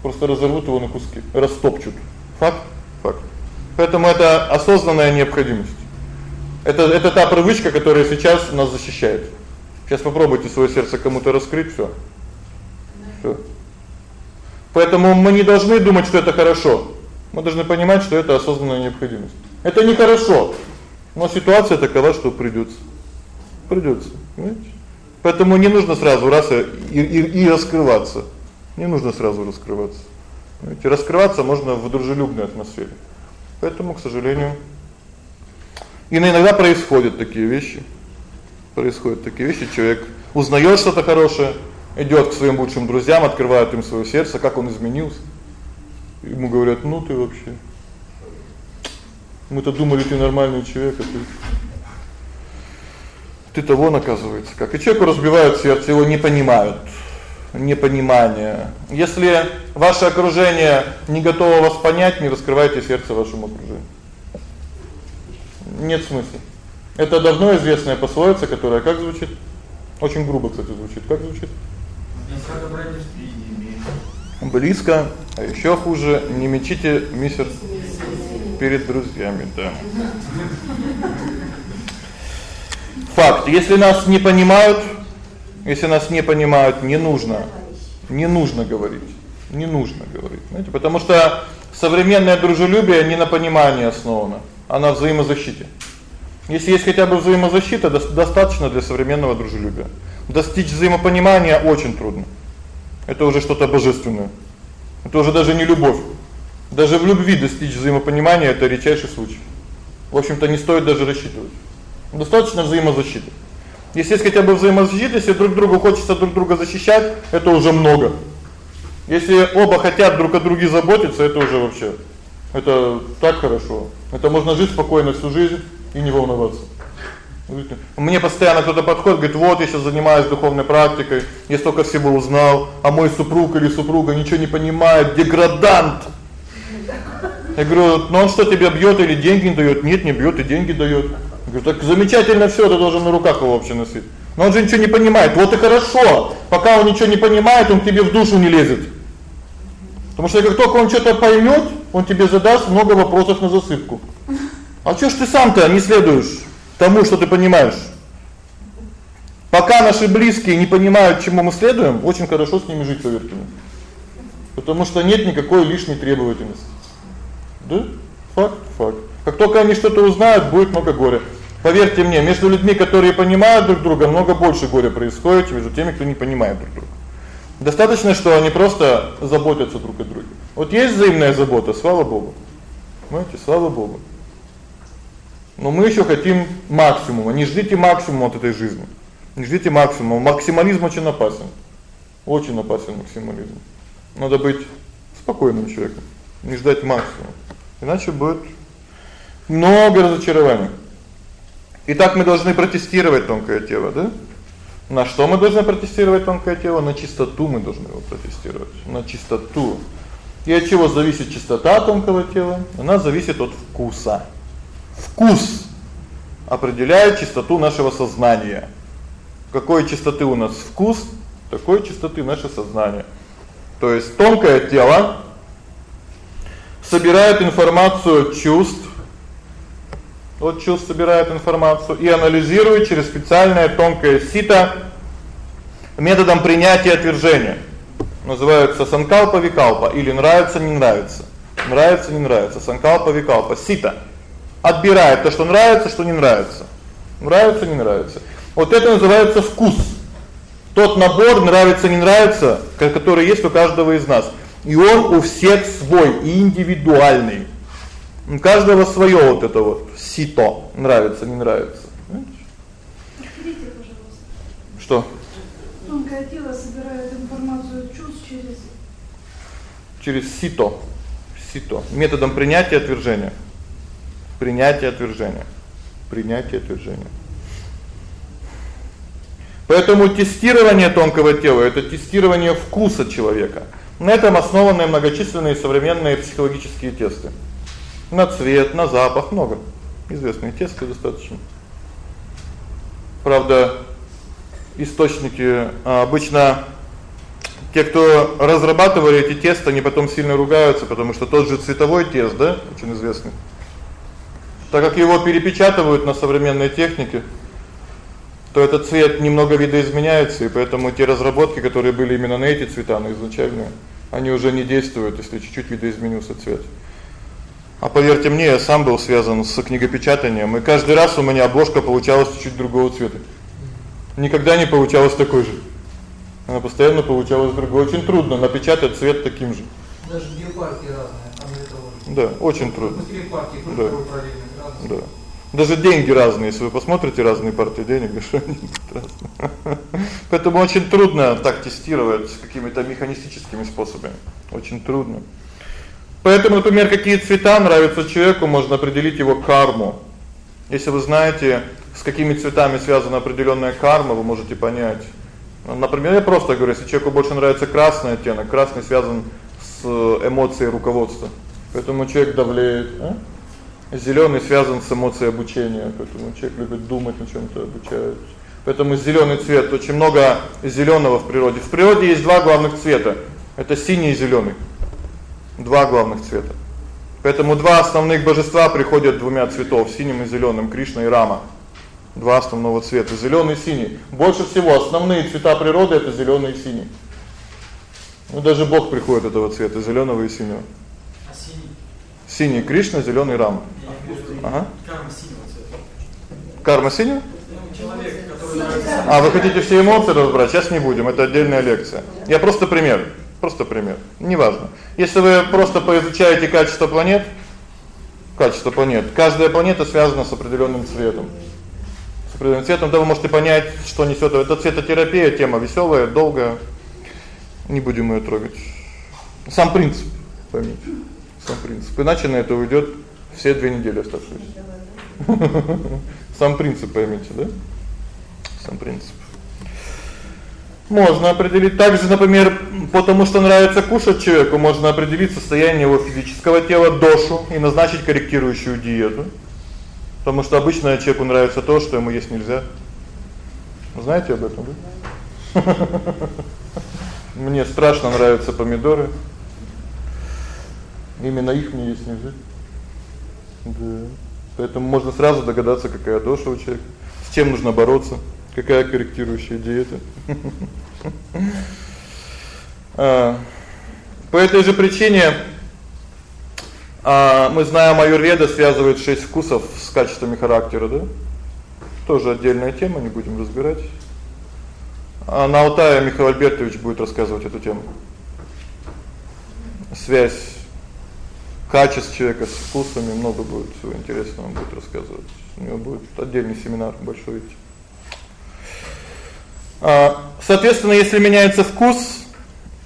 Просто разорвут его на куски, растопчут. Факт? Факт. Поэтому это осознанная необходимость. Это это та привычка, которая сейчас нас защищает. Сейчас попробуйте своё сердце кому-то раскрыть, всё. Всё. Поэтому мы не должны думать, что это хорошо. Мы должны понимать, что это осознанная необходимость. Это не хорошо. Но ситуация такова, что придётся. Придётся, понимаете? Поэтому не нужно сразу раз и и, и раскрываться. Не нужно сразу раскрываться. Знаете, раскрываться можно в дружелюбной атмосфере. Поэтому, к сожалению, и иногда происходят такие вещи. Происходят такие вещи, человек узнаёт что-то хорошее, идёт к своим лучшим друзьям, открывает им своё сердце, как он изменился. Ему говорят: "Ну ты вообще Мы-то думали, ты нормальный человек, а ты ты того наказывается. Как и человеку разбивают сердце, его не понимают. Непонимание. Если ваше окружение не готово вас понять, не раскрывайте сердце вашему окружению нет смысла. Это давно известная пословица, которая как звучит? Очень грубо, кстати, звучит. Как звучит? Близко, а ещё хуже, не мечите мисер перед друзьями, да. Факт. Если нас не понимают, если нас не понимают, не нужно не нужно говорить. Не нужно говорить. Знаете, потому что современное дружелюбие не на понимании основано а на взаимозащите. Если есть хотя бы взаимозащита, достаточно для современного дружелюбия. Достичь взаимопонимания очень трудно. Это уже что-то божественное. Это уже даже не любовь. Даже в любви достичь взаимопонимания это редчайший случай. В общем-то, не стоит даже рассчитывать. Достаточно взаимозащиты. Если есть хотя бы взаимозащита, если друг другу хочется друг друга защищать, это уже много. Если оба хотят друг о друге заботиться, это уже вообще это так хорошо. Это можно жить спокойно всю жизнь и не волноваться. Мне постоянно кто-то подходит, говорит: "Вот я сейчас занимаюсь духовной практикой, я столько всего узнал, а мой супруг или супруга ничего не понимает, деградант". Я говорю: "Ну он что тебе бьёт или деньги не даёт?" "Нет, не бьёт и деньги даёт". Я говорю: "Так замечательно всё, ты должен на руках его вообще носить". Но он же ничего не понимает. Вот и хорошо. Пока он ничего не понимает, он к тебе в душу не лезет. Потому что как только он что-то поймёт, он тебе задаст много вопросов на засыпку. А что ж ты сам-то не следуешь тому, что ты понимаешь? Пока наши близкие не понимают, чему мы следуем, очень хорошо с ними жить, поверьте мне. Потому что нет никакой лишней требовательности. Да? Факт, факт. Как только они что-то узнают, будет много горя. Поверьте мне, между людьми, которые понимают друг друга, много больше горя происходит, чем между теми, кто не понимает друг друга. Достаточно, что они просто заботятся друг о друге. Вот есть взаимная забота, слава Богу. Понимаете, слава Богу. Но мы ещё хотим максимума. Не ждите максимума от этой жизни. Не ждите максимума. Максимализм очень опасен. Очень опасен максимализм. Надо быть спокойным человеком, не ждать максимума. Иначе будет много разочарований. Итак, мы должны протестировать тонкое тело, да? На что мы должны протестировать тонкое тело? На чистоту мы должны его протестировать. На чистоту. И от чего зависит чистота тонкого тела? Она зависит от вкуса. Вкус определяет чистоту нашего сознания. Какой чистоты у нас вкус, такой чистоты наше сознание. То есть тонкое тело собирает информацию чувств, от чувств собирает информацию и анализирует через специальное тонкое сито методом принятия и отвержения. Называется санкалпа викалпа или нравится не нравится. Нравится не нравится. Санкалпа викалпа сито. Отбирает то, что нравится, что не нравится. Нравится не нравится. Вот это называется вкус. Тот набор нравится не нравится, который есть у каждого из нас. И он у всех свой и индивидуальный. У каждого своё вот это вот сито, нравится, не нравится. Пожалуйста. Что? Тонкое тело собирает информацию чувств через Через сито. Сито. Методом принятия отвержения. Принятие отвержения. Принятие отвержения. Поэтому тестирование тонкого тела это тестирование вкуса человека. На этом основаны многочисленные современные психологические тесты. На цвет, на запах много. Известные тесты достаточно. Правда, источники а, обычно те, кто разрабатывали эти тесты, они потом сильно ругаются, потому что тот же цветовой тест, да, очень известный. Так как его перепечатывают на современной технике, то этот цвет немного видоизменяется, и поэтому те разработки, которые были именно на эти цвета, на изначальные, они уже не действуют, если чуть-чуть видоизменился цвет. А поверьте мне, я сам был связан с книгопечатанием, и каждый раз у меня обложка получалась чуть другого цвета. Никогда не получалась такой же. Она постоянно получалась другой. Очень трудно напечатать цвет таким же. Даже две партии разные, а не того. Да, очень трудно. Внутри партии Да. Да. Даже деньги разные, если вы посмотрите разные партии денег, что они разные. Поэтому очень трудно так тестировать какими-то механистическими способами. Очень трудно. Поэтому, например, какие цвета нравятся человеку, можно определить его карму. Если вы знаете, с какими цветами связана определённая карма, вы можете понять. Например, я просто говорю, если человеку больше нравится красный оттенок, красный связан с эмоцией руководства. Поэтому человек давлеет, а? Зелёный связан с эмоцией обучения, поэтому человек любит думать, на чём-то обучается. Поэтому зелёный цвет очень много зелёного в природе. В природе есть два главных цвета. Это синий и зелёный. Два главных цвета. Поэтому два основных божества приходят двумя цветов: синим и зелёным, Кришна и Рама. Два основного цвета: зелёный и синий. Больше всего основные цвета природы это зелёный и синий. Ну даже Бог приходит этого цвета зелёного и синего. Синий? Кришна, зелёный Рама. Ага. карма синего цвета. Карма нравится. А вы хотите все эмоции разбирать? Сейчас не будем, это отдельная лекция. Я просто пример. Просто пример. Неважно. Если вы просто поизучаете качество планет, качество планет. Каждая планета связана с определённым цветом. С определённым цветом, то вы можете понять, что несёт это цветотерапия, тема весёлая, долгая. Не будем её трогать. Сам принцип, поймите. Сам принцип. Иначе на это уйдёт все две недели оставшиеся. <laughs> Сам принцип поймите, да? Сам принцип. Можно определить также, например, потому что нравится кушать человеку, можно определить состояние его физического тела, дошу и назначить корректирующую диету. Потому что обычно человеку нравится то, что ему есть нельзя. Знаете об этом, да? <laughs> Мне страшно нравятся помидоры. Именно их мне есть нельзя. Да. Поэтому можно сразу догадаться, какая доша у человека, с чем нужно бороться, какая корректирующая диета. <laughs> А по этой же причине а мы знаем, аюрведа связывает шесть вкусов с качествами характера, да? Тоже отдельная тема, не будем разбирать. А на Алтае Михаил Альбертович будет рассказывать эту тему. Связь качеств человека с вкусами много будет всего интересного будет рассказывать. У него будет отдельный семинар большой идти. А, соответственно, если меняется вкус,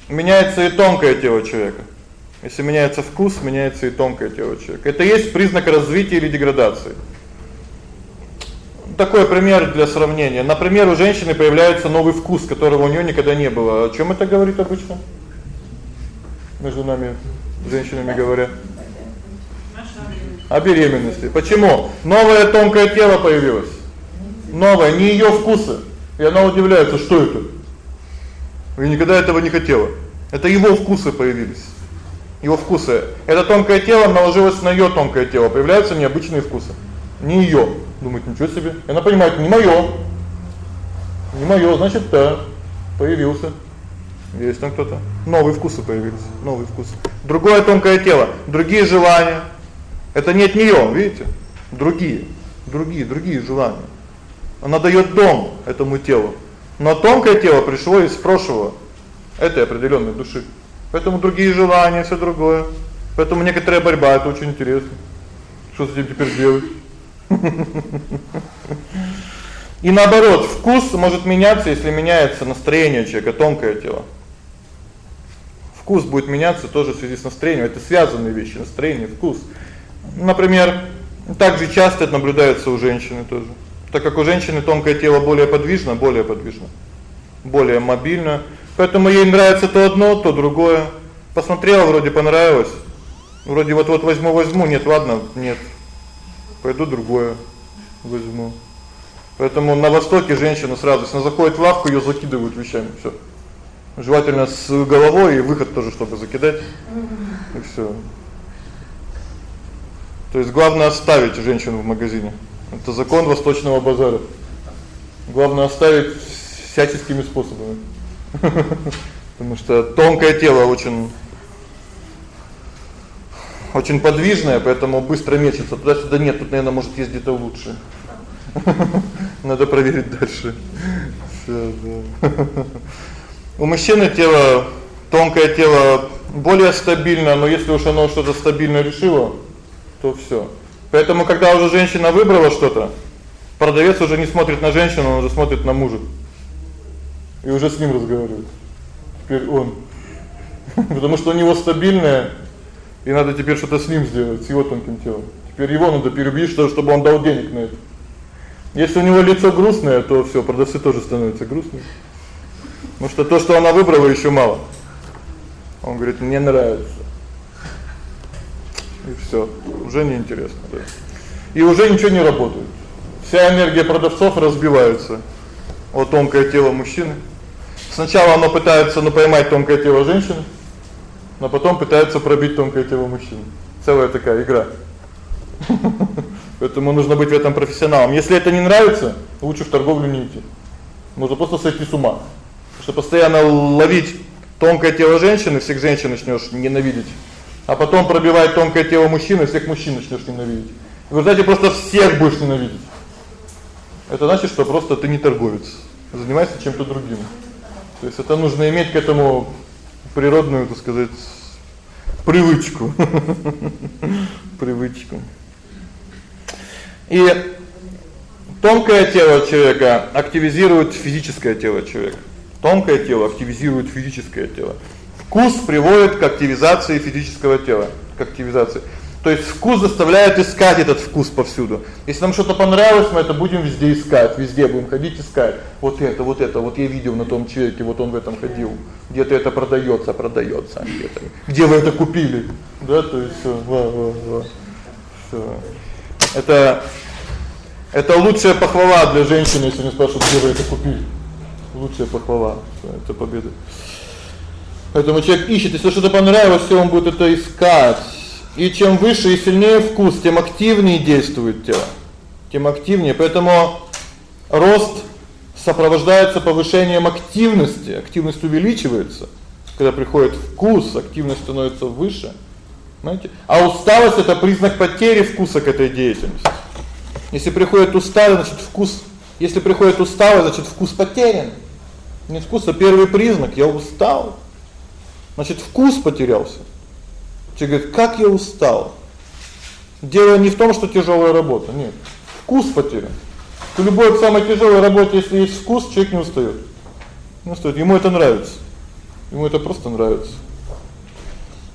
меняется и тонкое тело человека. Если меняется вкус, меняется и тонкое тело человека. Это есть признак развития или деградации. Такой пример для сравнения. Например, у женщины появляется новый вкус, которого у неё никогда не было. О чём это говорит обычно? Между нами женщинами говоря. О беременности. Почему? Новое тонкое тело появилось. Новое, не её вкусы. И она удивляется, что это? Я никогда этого не хотела. Это его вкусы появились. Его вкусы. Это тонкое тело наложилось на её тонкое тело. Появляются необычные вкусы. Не её. Думает, ничего себе. Она понимает, не моё. Не моё, значит, да. Появился. Есть там кто-то. Новые вкусы появились, новый вкус. Другое тонкое тело, другие желания. Это не от неё, видите? Другие, другие, другие желания. Она даёт дом этому телу. Но тонкое тело пришло из прошлого этой определённой души. Поэтому другие желания, всё другое. Поэтому некоторая борьба это очень интересно. Что с этим теперь делать? <laughs> И наоборот, вкус может меняться, если меняется настроение человека, тонкое тело. Вкус будет меняться тоже в связи с настроением. Это связанные вещи, настроение, вкус. Например, также часто это наблюдается у женщины тоже. Так как у женщины тонкое тело более подвижно, более подвижно, более мобильно, поэтому ей нравится то одно, то другое. Посмотрела, вроде понравилось. Вроде вот-вот возьму, возьму, нет, ладно, нет. Пойду другое возьму. Поэтому на востоке женщина сразу, если она заходит в лавку, её закидывают вещами, всё. Желательно с головой и выход тоже, чтобы закидать. И всё. То есть главное оставить женщину в магазине. Это закон восточного базара. Главное оставить всяческими способами. <laughs> Потому что тонкое тело очень очень подвижное, поэтому быстро мечется туда-сюда. Нет, тут, наверное, может есть где-то лучше. <laughs> Надо проверить дальше. Всё, да. <laughs> У мужчины тело, тонкое тело более стабильно, но если уж оно что-то стабильно решило, то всё. Поэтому когда уже женщина выбрала что-то, продавец уже не смотрит на женщину, он уже смотрит на мужа. И уже с ним разговаривает. Теперь он. <laughs> Потому что у него стабильное, и надо теперь что-то с ним сделать, с его тонким телом. Теперь его надо переубедить, чтобы он дал денег на это. Если у него лицо грустное, то всё, продавцы тоже становятся грустными. Потому что то, что она выбрала, ещё мало. Он говорит: "Мне нравится". И всё, уже не интересно, да. И уже ничего не работает. Вся энергия продавцов разбивается о тонкое тело мужчины. Сначала оно пытается ну поймать тонкое тело женщины, но потом пытается пробить тонкое тело мужчины. Целая такая игра. <laughs> Поэтому нужно быть в этом профессионалом. Если это не нравится, лучше в торговлю не идти. Можно просто сойти с ума. Что постоянно ловить тонкое тело женщины, всех женщин начнёшь ненавидеть. А потом пробивать тонкое тело мужчины, всех мужчин начнёшь ненавидеть. Вы знаете, просто всех будешь ненавидеть. Это значит, что просто ты не торговец. Занимаешься чем-то другим. То есть это нужно иметь к этому природную, так сказать, привычку. <laughs> Привычку. И тонкое тело человека активизирует физическое тело человека. Тонкое тело активизирует физическое тело. Вкус приводит к активизации физического тела, к активизации. То есть вкус заставляет искать этот вкус повсюду. Если нам что-то понравилось, мы это будем везде искать, везде будем ходить искать. Вот это, вот это, вот я видел на том человеке, вот он в этом ходил. Где-то это продаётся, продаётся где-то. Где вы это купили? Да, то есть ва, ва, ва. Всё. Это это лучшая похвала для женщины, если не спрашивают, где вы это купили. Лучшая похвала. Это победа. Поэтому человек ищет, если что-то понравилось, все он будет это искать. И чем выше и сильнее вкус, тем активнее действует тело. Тем активнее. Поэтому рост сопровождается повышением активности, активность увеличивается. Когда приходит вкус, активность становится выше. Знаете? А усталость это признак потери вкуса к этой деятельности. Если приходит усталость, значит вкус. Если приходит усталость, значит вкус потерян. Не вкус, а первый признак я устал. Значит, вкус потерялся. Человек говорит: "Как я устал". Дело не в том, что тяжелая работа, нет. Вкус потерян. В любой самой тяжелой работе, если есть вкус, человек не устаёт. Не устаёт, ему это нравится. Ему это просто нравится.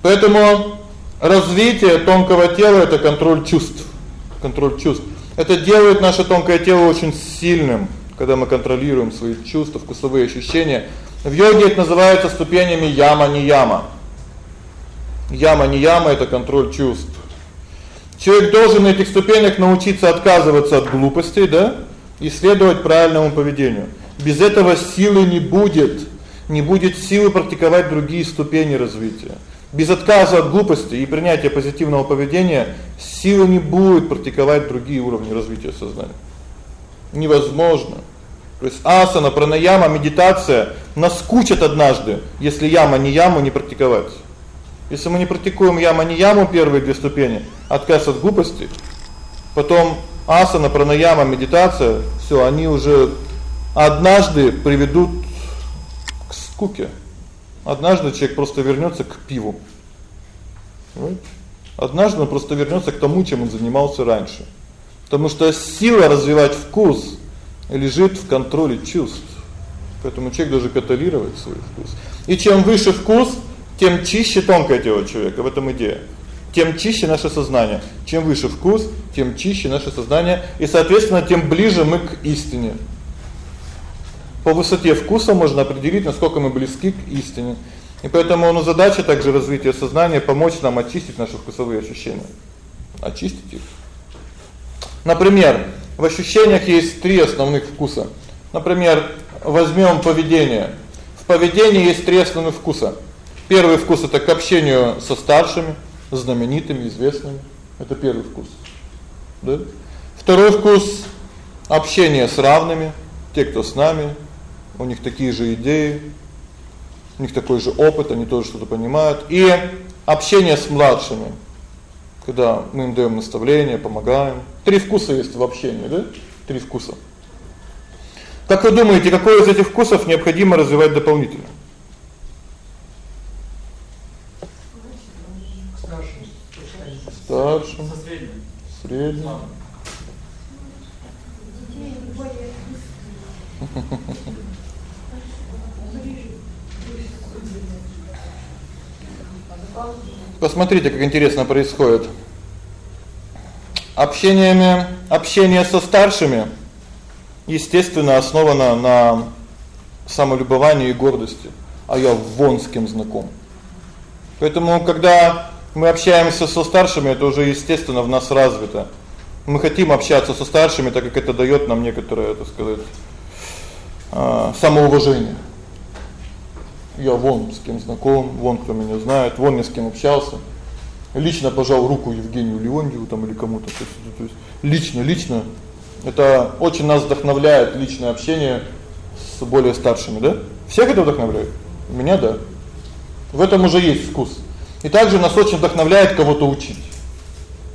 Поэтому развитие тонкого тела это контроль чувств. Контроль чувств. Это делает наше тонкое тело очень сильным, когда мы контролируем свои чувства, вкусовые ощущения. В йоге это называется ступенями яма-нияма. Яма-нияма это контроль чувств. Человек должен на этих ступенях научиться отказываться от глупостей, да, и следовать правильному поведению. Без этого силы не будет. Не будет силы практиковать другие ступени развития. Без отказа от глупости и принятия позитивного поведения силы не будет практиковать другие уровни развития сознания. Невозможно. То есть асана, пранаяма, медитация наскучат однажды, если яма не яму не практиковать. Если мы не практикуем яма не яму первые две ступени, отказ от глупости, потом асана, пранаяма, медитация, всё, они уже однажды приведут к скуке. Однажды человек просто вернётся к пиву. Понимаете? Однажды он просто вернётся к тому, чем он занимался раньше. Потому что сила развивать вкус лежит в контроле чувств. Поэтому человек должен контролировать свой вкус. И чем выше вкус, тем чище тонкое тело человека. В этом идея. Тем чище наше сознание. Чем выше вкус, тем чище наше сознание, и, соответственно, тем ближе мы к истине. По высоте вкуса можно определить, насколько мы близки к истине. И поэтому ну задача также развития сознания помочь нам очистить наши вкусовые ощущения. Очистить их. Например, в ощущениях есть три основных вкуса. Например, возьмём поведение. В поведении есть три основных вкуса. Первый вкус это к общению со старшими, знаменитыми, известными. Это первый вкус. Да? Второй вкус общение с равными, те, кто с нами, у них такие же идеи, у них такой же опыт, они тоже что-то понимают. И общение с младшими. Когда мы им даём наставления, помогаем. Три вкуса есть в общении, да? Три вкуса. Как вы думаете, какой из этих вкусов необходимо развивать дополнительно? Старшим. Средним. <laughs> Посмотрите, как интересно происходит. Общениями, общение со старшими естественно основано на самолюбовании и гордости. А я вон с кем знаком. Поэтому когда мы общаемся со старшими, это уже естественно в нас развито. Мы хотим общаться со старшими, так как это даёт нам некоторое, так сказать, а самоуважение я вон с кем знаком, вон кто меня знает, вон я с кем общался. Лично пожал руку Евгению Леонтьеву там или кому-то, то есть, то есть лично, лично это очень нас вдохновляет личное общение с более старшими, да? Всех это вдохновляет? Меня да. В этом уже есть вкус. И также нас очень вдохновляет кого-то учить.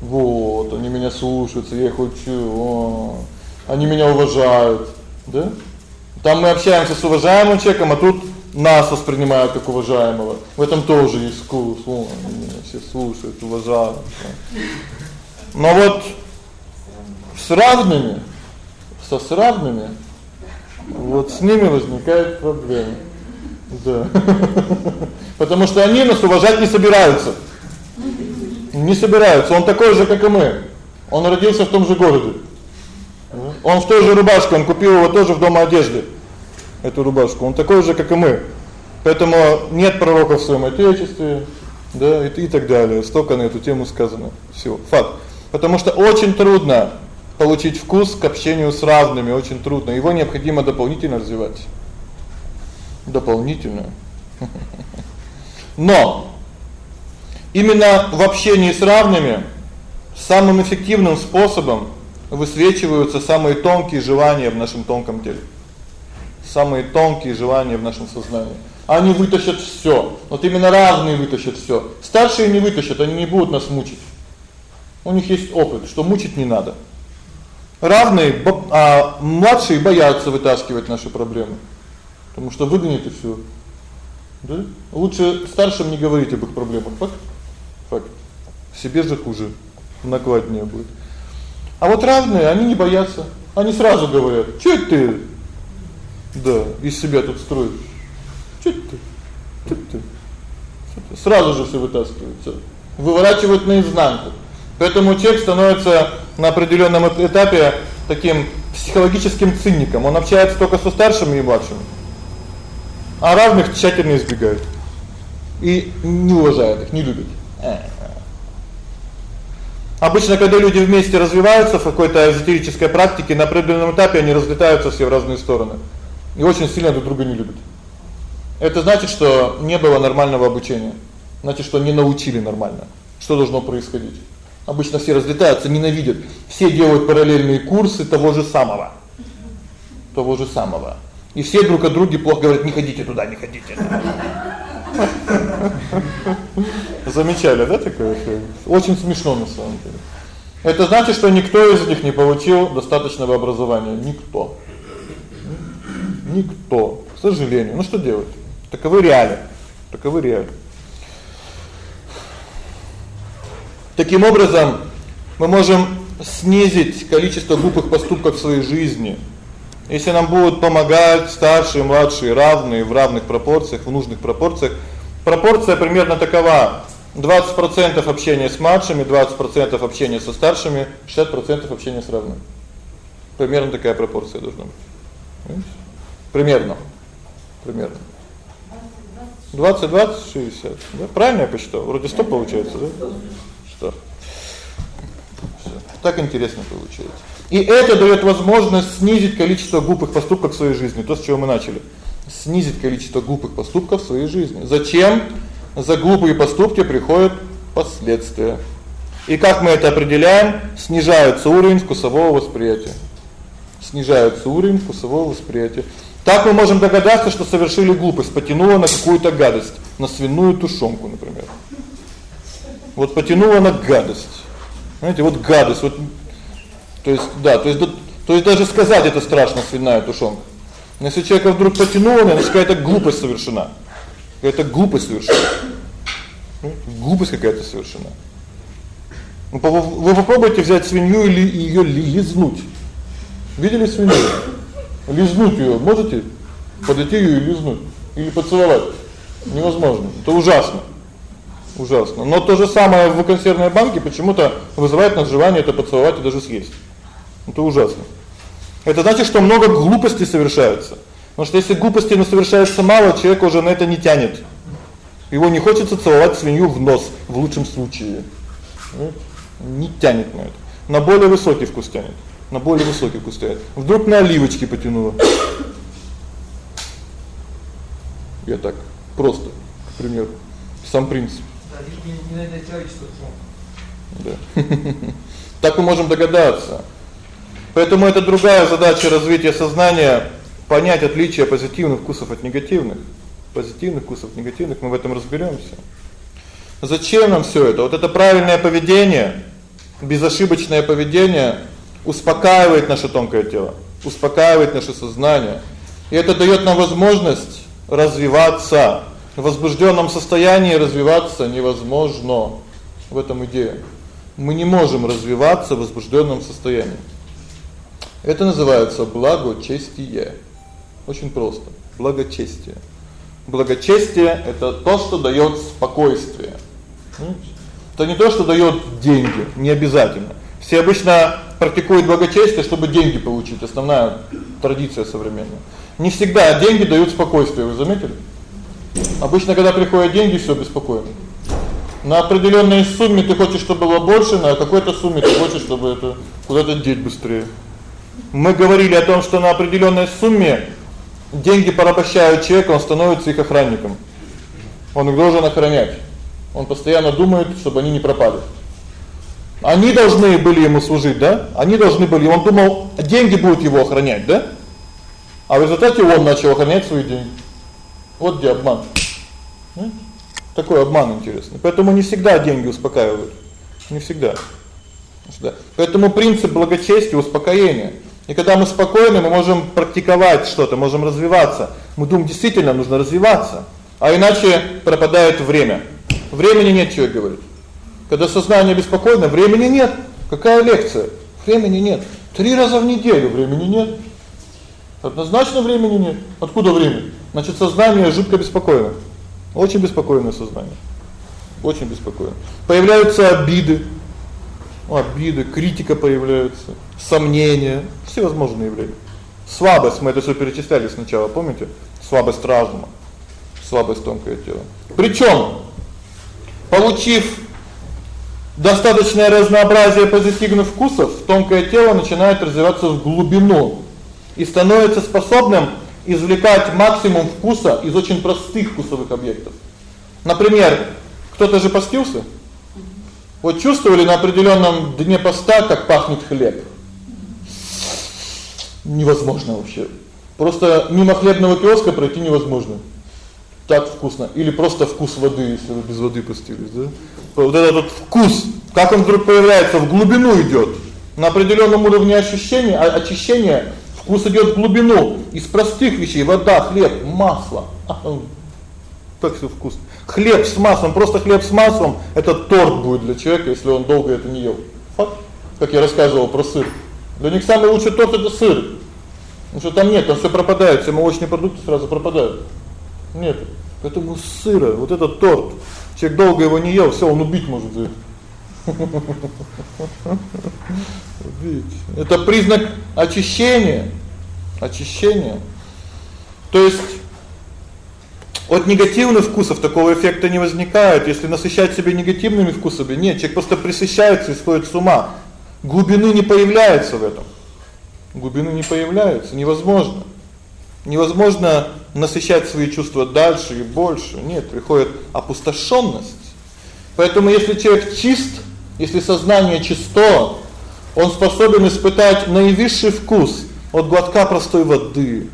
Вот, они меня слушаются, я их учу. О, они меня уважают, да? Там мы общаемся с уважаемым человеком, а тут нас воспринимают как уважаемого. В этом тоже есть вкус. О, все слушают, уважают. Но вот с равными, со с равными вот с ними возникает проблема. Да. <laughs> Потому что они нас уважать не собираются. Не собираются. Он такой же, как и мы. Он родился в том же городе. Он в той же рубашке, он купил его тоже в дома одежды эту рубашку. Он такой же, как и мы. Поэтому нет пророков в своем отечестве, да, и и так далее. Столько на эту тему сказано. Всё, факт. Потому что очень трудно получить вкус к общению с равными, очень трудно. Его необходимо дополнительно развивать. Дополнительно. Но именно в общении с равными самым эффективным способом высвечиваются самые тонкие желания в нашем тонком теле самые тонкие желания в нашем сознании. Они вытащат всё. Вот именно равные вытащат всё. Старшие не вытащат, они не будут нас мучить. У них есть опыт, что мучить не надо. Равные, а младшие боятся вытаскивать наши проблемы. Потому что выгонят и всё. Да? Лучше старшим не говорить об их проблемах. Факт. Факт. Себе же хуже, накладнее будет. А вот равные, они не боятся. Они сразу говорят: "Что ты да, из себя тут строишь. Что ты? Что ты? Сразу же всё вытаскивается. Выворачивают наизнанку. Поэтому человек становится на определённом этапе таким психологическим циником. Он общается только со старшими и младшими. А равных тщательно избегает. И не уважает их, не любит. Обычно, когда люди вместе развиваются в какой-то эзотерической практике, на определенном этапе они разлетаются все в разные стороны и очень сильно друг друга не любят. Это значит, что не было нормального обучения. Значит, что не научили нормально. Что должно происходить? Обычно все разлетаются, ненавидят. Все делают параллельные курсы того же самого. Того же самого. И все друг о друге плохо говорят: "Не ходите туда, не ходите". Замечали, да, такое? Очень смешно на самом деле. Это значит, что никто из них не получил достаточного образования, никто. Никто, к сожалению. Ну что делать? Таковы реалии. Таковы реалии. Таким образом, мы можем снизить количество глупых поступков в своей жизни. Если нам будут помогать старшие, младшие, равные в равных пропорциях, в нужных пропорциях. Пропорция примерно такова: 20% общения с младшими, 20% общения со старшими, 60% общения с равными. Примерно такая пропорция должна быть. Понимаете? Примерно. Примерно. 20 20 60. Да, правильно я посчитал? Вроде 100 получается, да? Что? Всё. Так интересно получается. И это даёт возможность снизить количество глупых поступков в своей жизни, то, с чего мы начали. Снизить количество глупых поступков в своей жизни. Зачем? За глупые поступки приходят последствия. И как мы это определяем? Снижается уровень вкусового восприятия. Снижается уровень вкусового восприятия. Так мы можем догадаться, что совершили глупость, потянуло на какую-то гадость, на свиную тушенку, например. Вот потянуло на гадость. Знаете, вот гадость, вот то есть, да, то есть то есть даже сказать это страшно свиная тушенка. Но если человека вдруг потянуло, значит какая-то глупость совершена. Какая-то глупость совершена. Глупость какая-то совершена. Ну вы попробуйте взять свинью или её лизнуть. Видели свинью? Лизнуть её можете? Подойти её и лизнуть или поцеловать? Невозможно. Это ужасно. Ужасно. Но то же самое в консервной банке почему-то вызывает нас желание это поцеловать и даже съесть. Это ужасно. Это значит, что много глупостей совершается. Потому что если глупостей не совершается мало, человек уже на это не тянет. Его не хочется целовать свинью в нос в лучшем случае. Не тянет на это. На более высокий вкус тянет на более высокий вкус стоят. Вдруг на оливочки потянуло. Я так просто, к примеру, сам принцип. Да, не не найти человечество Да. <laughs> Так мы можем догадаться. Поэтому это другая задача развития сознания понять отличие позитивных вкусов от негативных. Позитивных вкусов от негативных, мы в этом разберёмся. Зачем нам всё это? Вот это правильное поведение, безошибочное поведение успокаивает наше тонкое тело, успокаивает наше сознание. И это даёт нам возможность развиваться. В возбуждённом состоянии развиваться невозможно. В этом идея. Мы не можем развиваться в возбуждённом состоянии. Это называется благочестие. Очень просто. Благочестие. Благочестие это то, что даёт спокойствие. Это не то, что даёт деньги, не обязательно. Все обычно практикуют благочестие, чтобы деньги получить, основная традиция современная. Не всегда деньги дают спокойствие, вы заметили? Обычно когда приходят деньги, всё беспокойно. На определённой сумме ты хочешь, чтобы было больше, на какой-то сумме ты хочешь, чтобы это куда-то деть быстрее. Мы говорили о том, что на определённой сумме деньги порабощают человека, он становится их охранником. Он их должен охранять. Он постоянно думает, чтобы они не пропали. Они должны были ему служить, да? Они должны были. Он думал, деньги будут его охранять, да? А в результате он начал охранять свои деньги. Вот где обман. Такой обман интересный. Поэтому не всегда деньги успокаивают. Не всегда. Да. Поэтому принцип благочестия успокоения. И когда мы спокойны, мы можем практиковать что-то, можем развиваться. Мы думаем, действительно нужно развиваться. А иначе пропадает время. Времени нет, человек говорит. Когда сознание беспокойно, времени нет. Какая лекция? Времени нет. Три раза в неделю времени нет. Однозначно времени нет. Откуда время? Значит, сознание жутко беспокойно. Очень беспокойное сознание. Очень беспокойно. Появляются обиды. Обиды, критика появляется, сомнения, всевозможные явления. Слабость, мы это всё перечисляли сначала, помните? Слабость разума, слабость тонкое тело. Причём получив достаточное разнообразие позитивных вкусов, тонкое тело начинает развиваться в глубину и становится способным извлекать максимум вкуса из очень простых вкусовых объектов. Например, кто-то же постился? Вот чувствовали на определённом дне поста, как пахнет хлеб? Невозможно вообще. Просто мимо хлебного киоска пройти невозможно. Так вкусно или просто вкус воды, если вы без воды постились, да? вот этот вот вкус, как он вдруг появляется, в глубину идёт. На определённом уровне ощущения, очищения Вкус идёт в глубину, из простых вещей: вода, хлеб, масло. Так всё вкусно. Хлеб с маслом, просто хлеб с маслом это торт будет для человека, если он долго это не ел. Факт. Как я рассказывал про сыр. Для них самый лучший торт это сыр. Потому что там нет, там всё пропадает, все молочные продукты сразу пропадают. Нет. Поэтому сыра, вот этот торт. Человек долго его не ел, всё, он убить может за это. Видите? Это признак очищения. Очищения. То есть от негативных вкусов такого эффекта не возникает, если насыщать себя негативными вкусами. Нет, человек просто пресыщается и сходит с ума. Глубины не появляется в этом. Глубины не появляется, невозможно. Невозможно насыщать свои чувства дальше и больше. Нет, приходит опустошённость. Поэтому если человек чист, если сознание чисто, он способен испытать наивысший вкус от глотка простой воды.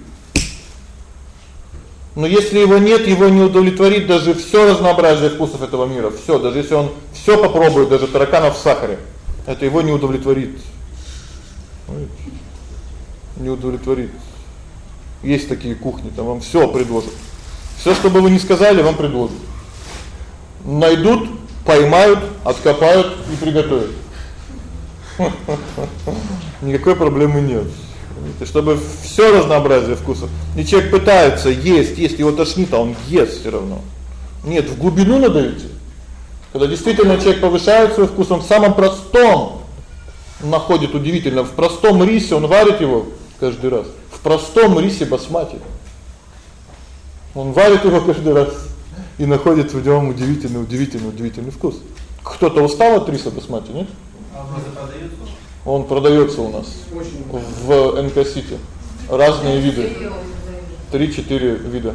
Но если его нет, его не удовлетворит даже всё разнообразие вкусов этого мира. Всё, даже если он всё попробует, даже тараканов в сахаре, это его не удовлетворит. Не удовлетворит. Есть такие кухни, там вам всё предложат. Всё, что бы вы ни сказали, вам предложат. Найдут поймают, откопают и приготовят. <laughs> Никакой проблемы нет. Это чтобы всё разнообразие вкусов. И человек пытается есть, есть его тошнит, а он ест всё равно. Нет, в глубину надо идти. Когда действительно человек повышает свой вкус, он в самом простом находит удивительно, в простом рисе он варит его каждый раз. Простом рисе басмати. Он варит его каждый раз и находит в нём удивительный, удивительный, удивительный вкус. Кто-то устал от риса басмати, нет? А он продаётся? Он продаётся у нас в НК-сити. Разные виды. 3-4 вида.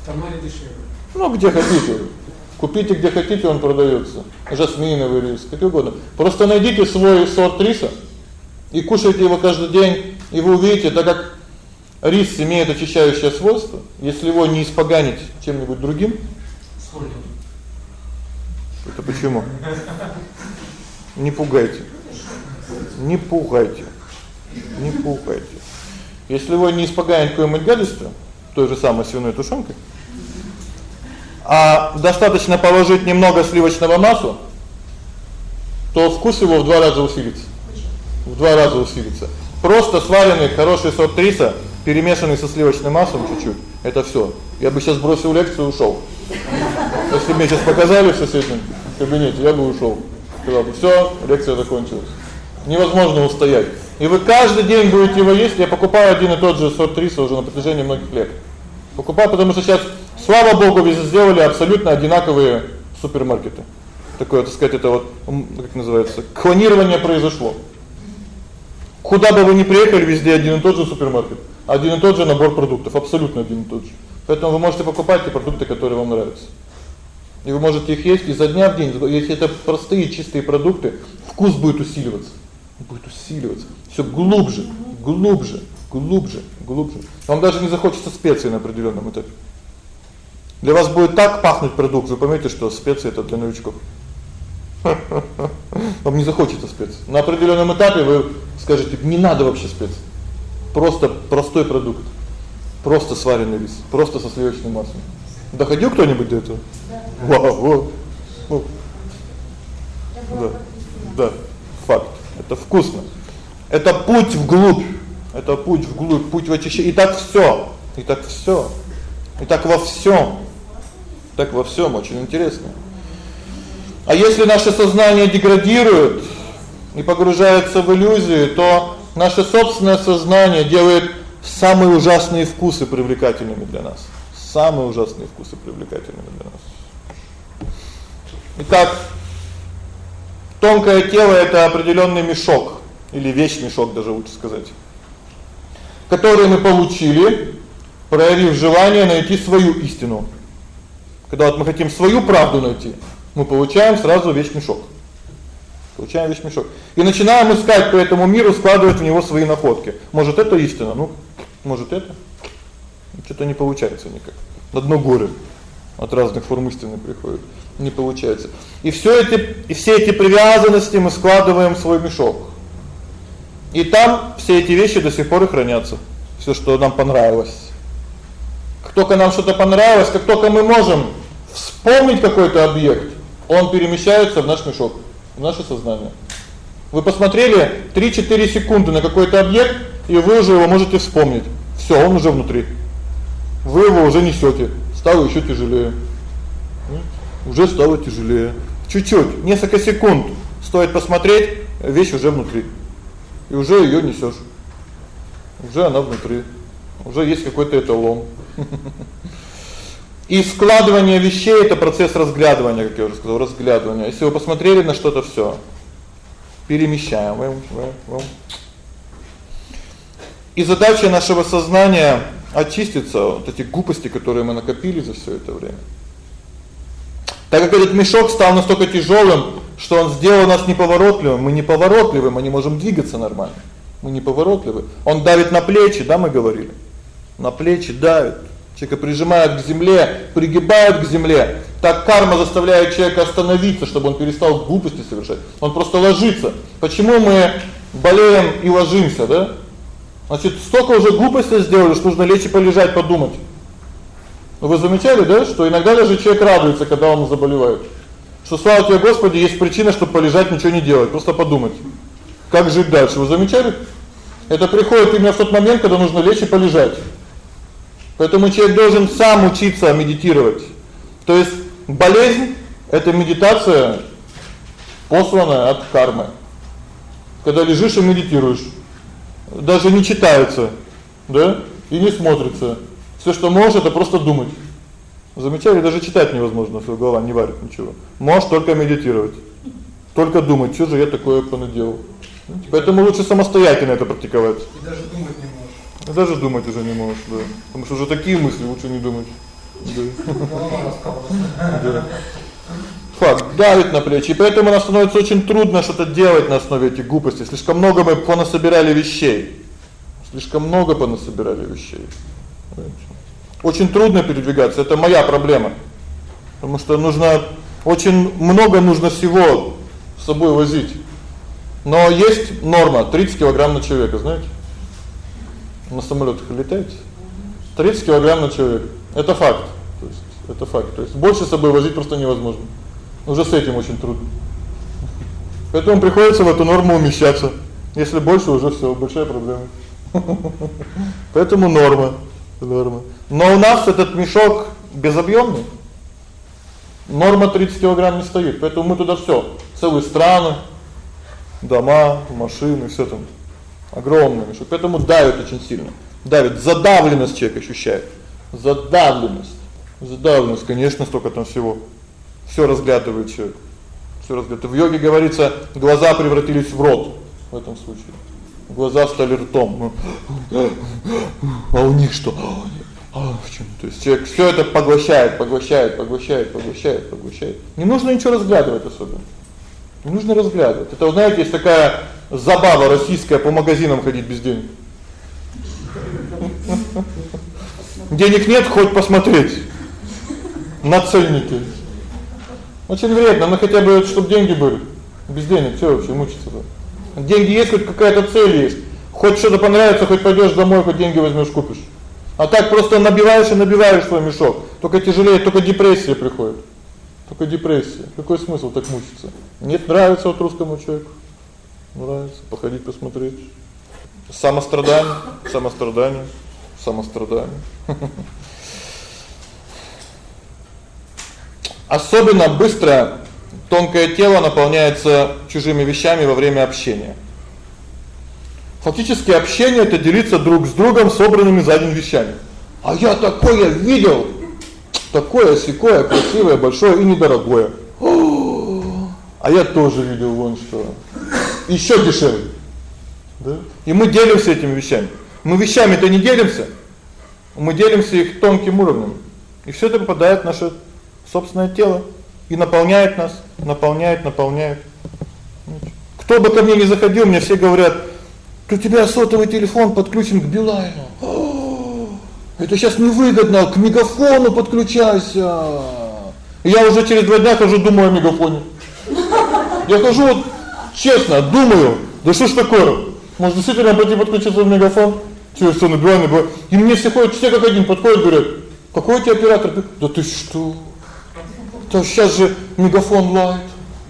В Тамаре дешевле. Ну где хотите. Купите где хотите, он продаётся. Жасминовый рис, какой угодно. Просто найдите свой сорт риса и кушайте его каждый день, и вы увидите, так как Рис имеет очищающее свойство, если его не испоганить чем-нибудь другим. Солью. Это почему? Не пугайте. Не пугайте. Не пугайте. Если его не испоганить какой-нибудь гадостью, той же самой свиной тушёнкой, а достаточно положить немного сливочного масла, то вкус его в два раза усилится. В два раза усилится. Просто сваренный хороший сорт риса перемешанный со сливочным маслом чуть-чуть. Это всё. Я бы сейчас бросил лекцию и ушёл. Если мне сейчас показали в соседнем кабинете, я бы ушёл. Сказал бы: "Всё, лекция закончилась". Невозможно устоять. И вы каждый день будете его есть. Я покупаю один и тот же сорт риса уже на протяжении многих лет. Покупаю, потому что сейчас, слава богу, везде сделали абсолютно одинаковые супермаркеты. Такое, так сказать, это вот как называется, клонирование произошло. Куда бы вы ни приехали, везде один и тот же супермаркет. Один и тот же набор продуктов, абсолютно один и тот же. Поэтому вы можете покупать те продукты, которые вам нравятся. И вы можете их есть изо дня в день. Если это простые чистые продукты, вкус будет усиливаться. Будет усиливаться. Всё глубже, глубже, глубже, глубже. Вам даже не захочется специй на определённом этапе. Для вас будет так пахнуть продукт, вы поймёте, что специи это для новичков. <laughs> Вам не захочется специй. На определённом этапе вы скажете: "Не надо вообще специй". Просто простой продукт. Просто сваренный рис, просто со сливочным маслом. Доходил кто-нибудь до этого? Да. Вау. Ну. Да. Да. Факт. Это вкусно. Это путь вглубь. Это путь вглубь, путь в очищение. И так всё. И так всё. И так во всём. Так во всём очень интересно. А если наше сознание деградирует и погружается в иллюзии, то Наше собственное сознание делает самые ужасные вкусы привлекательными для нас. Самые ужасные вкусы привлекательными для нас. Итак, тонкое тело это определённый мешок или вещь-мешок даже лучше сказать. Который мы получили, проявив желание найти свою истину. Когда вот мы хотим свою правду найти, мы получаем сразу вещь-мешок. Получаем вещь мешок. И начинаем искать по этому миру, складывать в него свои находки. Может, это истина, ну, может это. Что-то не получается никак. На дно горы от разных форм истины приходит. Не получается. И всё эти и все эти привязанности мы складываем в свой мешок. И там все эти вещи до сих пор и хранятся. Всё, что нам понравилось. Как только нам что-то понравилось, как только мы можем вспомнить какой-то объект, он перемещается в наш мешок, в наше сознание. Вы посмотрели 3-4 секунды на какой-то объект, и вы уже его можете вспомнить. Всё, он уже внутри. Вы его уже несёте. Стало ещё тяжелее. Уже стало тяжелее. Чуть-чуть, несколько секунд стоит посмотреть, вещь уже внутри. И уже её несёшь. Уже она внутри. Уже есть какой-то эталон. <laughs> И складывание вещей это процесс разглядывания, как я уже сказал, разглядывания. Если вы посмотрели на что-то всё, перемещаем. И задача нашего сознания очиститься вот эти глупости, которые мы накопили за всё это время. Так как этот мешок стал настолько тяжёлым, что он сделал нас неповоротливым, мы неповоротливы, мы не можем двигаться нормально. Мы неповоротливы. Он давит на плечи, да, мы говорили. На плечи давит. Человека прижимает к земле, пригибает к земле. Так карма заставляет человека остановиться, чтобы он перестал глупости совершать. Он просто ложится. Почему мы болеем и ложимся, да? Значит, столько уже глупостей сделали, что нужно лечь и полежать, подумать. Вы замечали, да, что иногда даже человек радуется, когда он заболевает. Что слава тебе, Господи, есть причина, чтобы полежать, ничего не делать, просто подумать. Как жить дальше? Вы замечали? Это приходит именно в тот момент, когда нужно лечь и полежать. Поэтому человек должен сам учиться медитировать. То есть болезнь это медитация посланная от кармы. Когда лежишь и медитируешь, даже не читается, да? И не смотрится. Всё, что можешь это просто думать. Замечали, даже читать невозможно, всё голова не варит ничего. Можешь только медитировать. Только думать, что же я такое понаделал. Поэтому лучше самостоятельно это практиковать. И даже думать не даже думать уже не можешь, да. Потому что уже такие мысли лучше не думать. Да. Факт давит на плечи, поэтому нам становится очень трудно что-то делать на основе этих глупостей. Слишком много мы понасобирали вещей. Слишком много понасобирали вещей. Очень трудно передвигаться, это моя проблема. Потому что нужно очень много нужно всего с собой возить. Но есть норма 30 кг на человека, знаете? На самолётах летаете? 30 кг на человека. Это факт. То есть это факт. То есть больше с собой возить просто невозможно. Уже с этим очень трудно. Поэтому приходится в эту норму умещаться. Если больше уже всё, большая проблема. <laughs> Поэтому норма, норма. Но у нас этот мешок безобъёмный. Норма 30 кг не стоит, поэтому мы туда всё, целые страны, дома, машины, всё там огромный мешок. Поэтому давит очень сильно. Давит, задавленность человек ощущает. Задавленность. Задавленность, конечно, столько там всего. Всё разглядывает человек. Всё разглядывает. В йоге говорится, глаза превратились в рот в этом случае. Глаза стали ртом. А у них что? А в чём? То есть человек всё это поглощает, поглощает, поглощает, поглощает, поглощает. Не нужно ничего разглядывать особенно. Не нужно разглядывать. Это, знаете, есть такая забава российская по магазинам ходить без денег. Денег нет, хоть посмотреть на ценники. Очень вредно, но хотя бы чтобы деньги были. Без денег всё вообще мучиться да. Деньги есть, хоть какая-то цель есть. Хоть что-то понравится, хоть пойдёшь домой, хоть деньги возьмёшь, купишь. А так просто набиваешь и набиваешь свой мешок. Только тяжелее, только депрессия приходит. Только депрессия. Какой смысл так мучиться? Нет, нравится вот русскому человеку. Нравится походить, посмотреть. Самострадание, самострадание, самострадание. Особенно быстро тонкое тело наполняется чужими вещами во время общения. Фактически общение это делиться друг с другом собранными за день вещами. А я такое видел. Такое секое, красивое, большое и недорогое. А я тоже видел вон что. Ещё дешевле. Да? И мы делимся этими вещами. Мы вещами-то не делимся. Мы делимся их тонким уровнем. И всё это попадает в наше собственное тело и наполняет нас, наполняет, наполняет. Кто бы ко мне ни заходил, мне все говорят: "У тебя сотовый телефон подключен к Билайну". Это сейчас невыгодно, к мегафону подключайся. Я уже через два дня хожу, думаю о мегафоне. Я хожу вот честно, думаю, да что ж такое? Может, действительно пойти подключиться в мегафон? Через сон набираю, набираю. И мне все ходят, все как один подходят, говорят: "Какой у тебя оператор?" Да ты что? Да сейчас же мегафон лайт.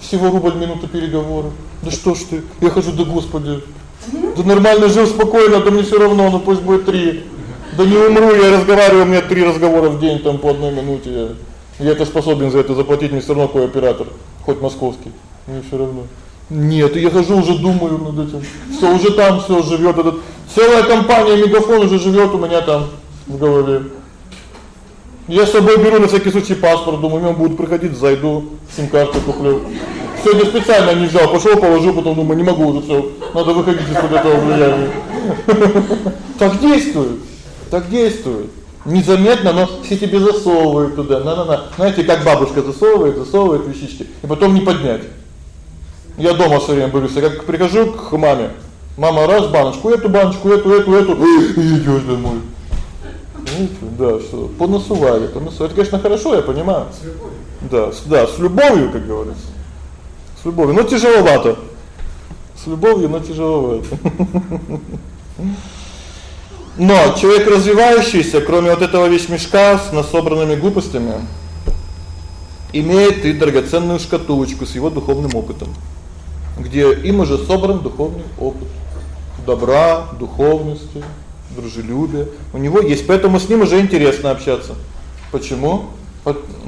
Всего рубль минута переговора. Да что ж ты? Я хожу, да господи. Да нормально жил спокойно, да мне всё равно, ну пусть будет три. Да не умру, я разговариваю, у меня три разговора в день там по одной минуте. Я, я это способен за это заплатить, мне всё равно какой оператор, хоть московский. Мне всё равно. Нет, я хожу уже думаю над этим. Всё уже там всё живёт этот целая компания Мегафон уже живёт у меня там в голове. Я с собой беру на всякий случай паспорт, думаю, он будет приходить, зайду, сим-карту куплю. Сегодня специально не взял, пошёл, положил, потом думаю, не могу уже всё. Надо выходить из-под этого влияния. <laughs> Так действует. Так действует. Незаметно, но все тебе засовывают туда. На-на-на. Знаете, как бабушка засовывает, засовывает вещички, и потом не поднять. Я дома всё время борюсь, как прихожу к маме. Мама раз баночку, эту баночку, эту, эту, эту, и идёшь домой. Видите? Да, что понасували, понасували. Это, конечно, хорошо, я понимаю. С любовью. Да, с да, с любовью, как говорится. С любовью, но тяжеловато. С любовью, но тяжеловато. <laughs> Но человек развивающийся, кроме вот этого вещмешка с насобранными глупостями, имеет и драгоценную шкатулочку с его духовным опытом, где им уже собран духовный опыт добра, духовности, дружелюбия. У него есть, поэтому с ним уже интересно общаться. Почему?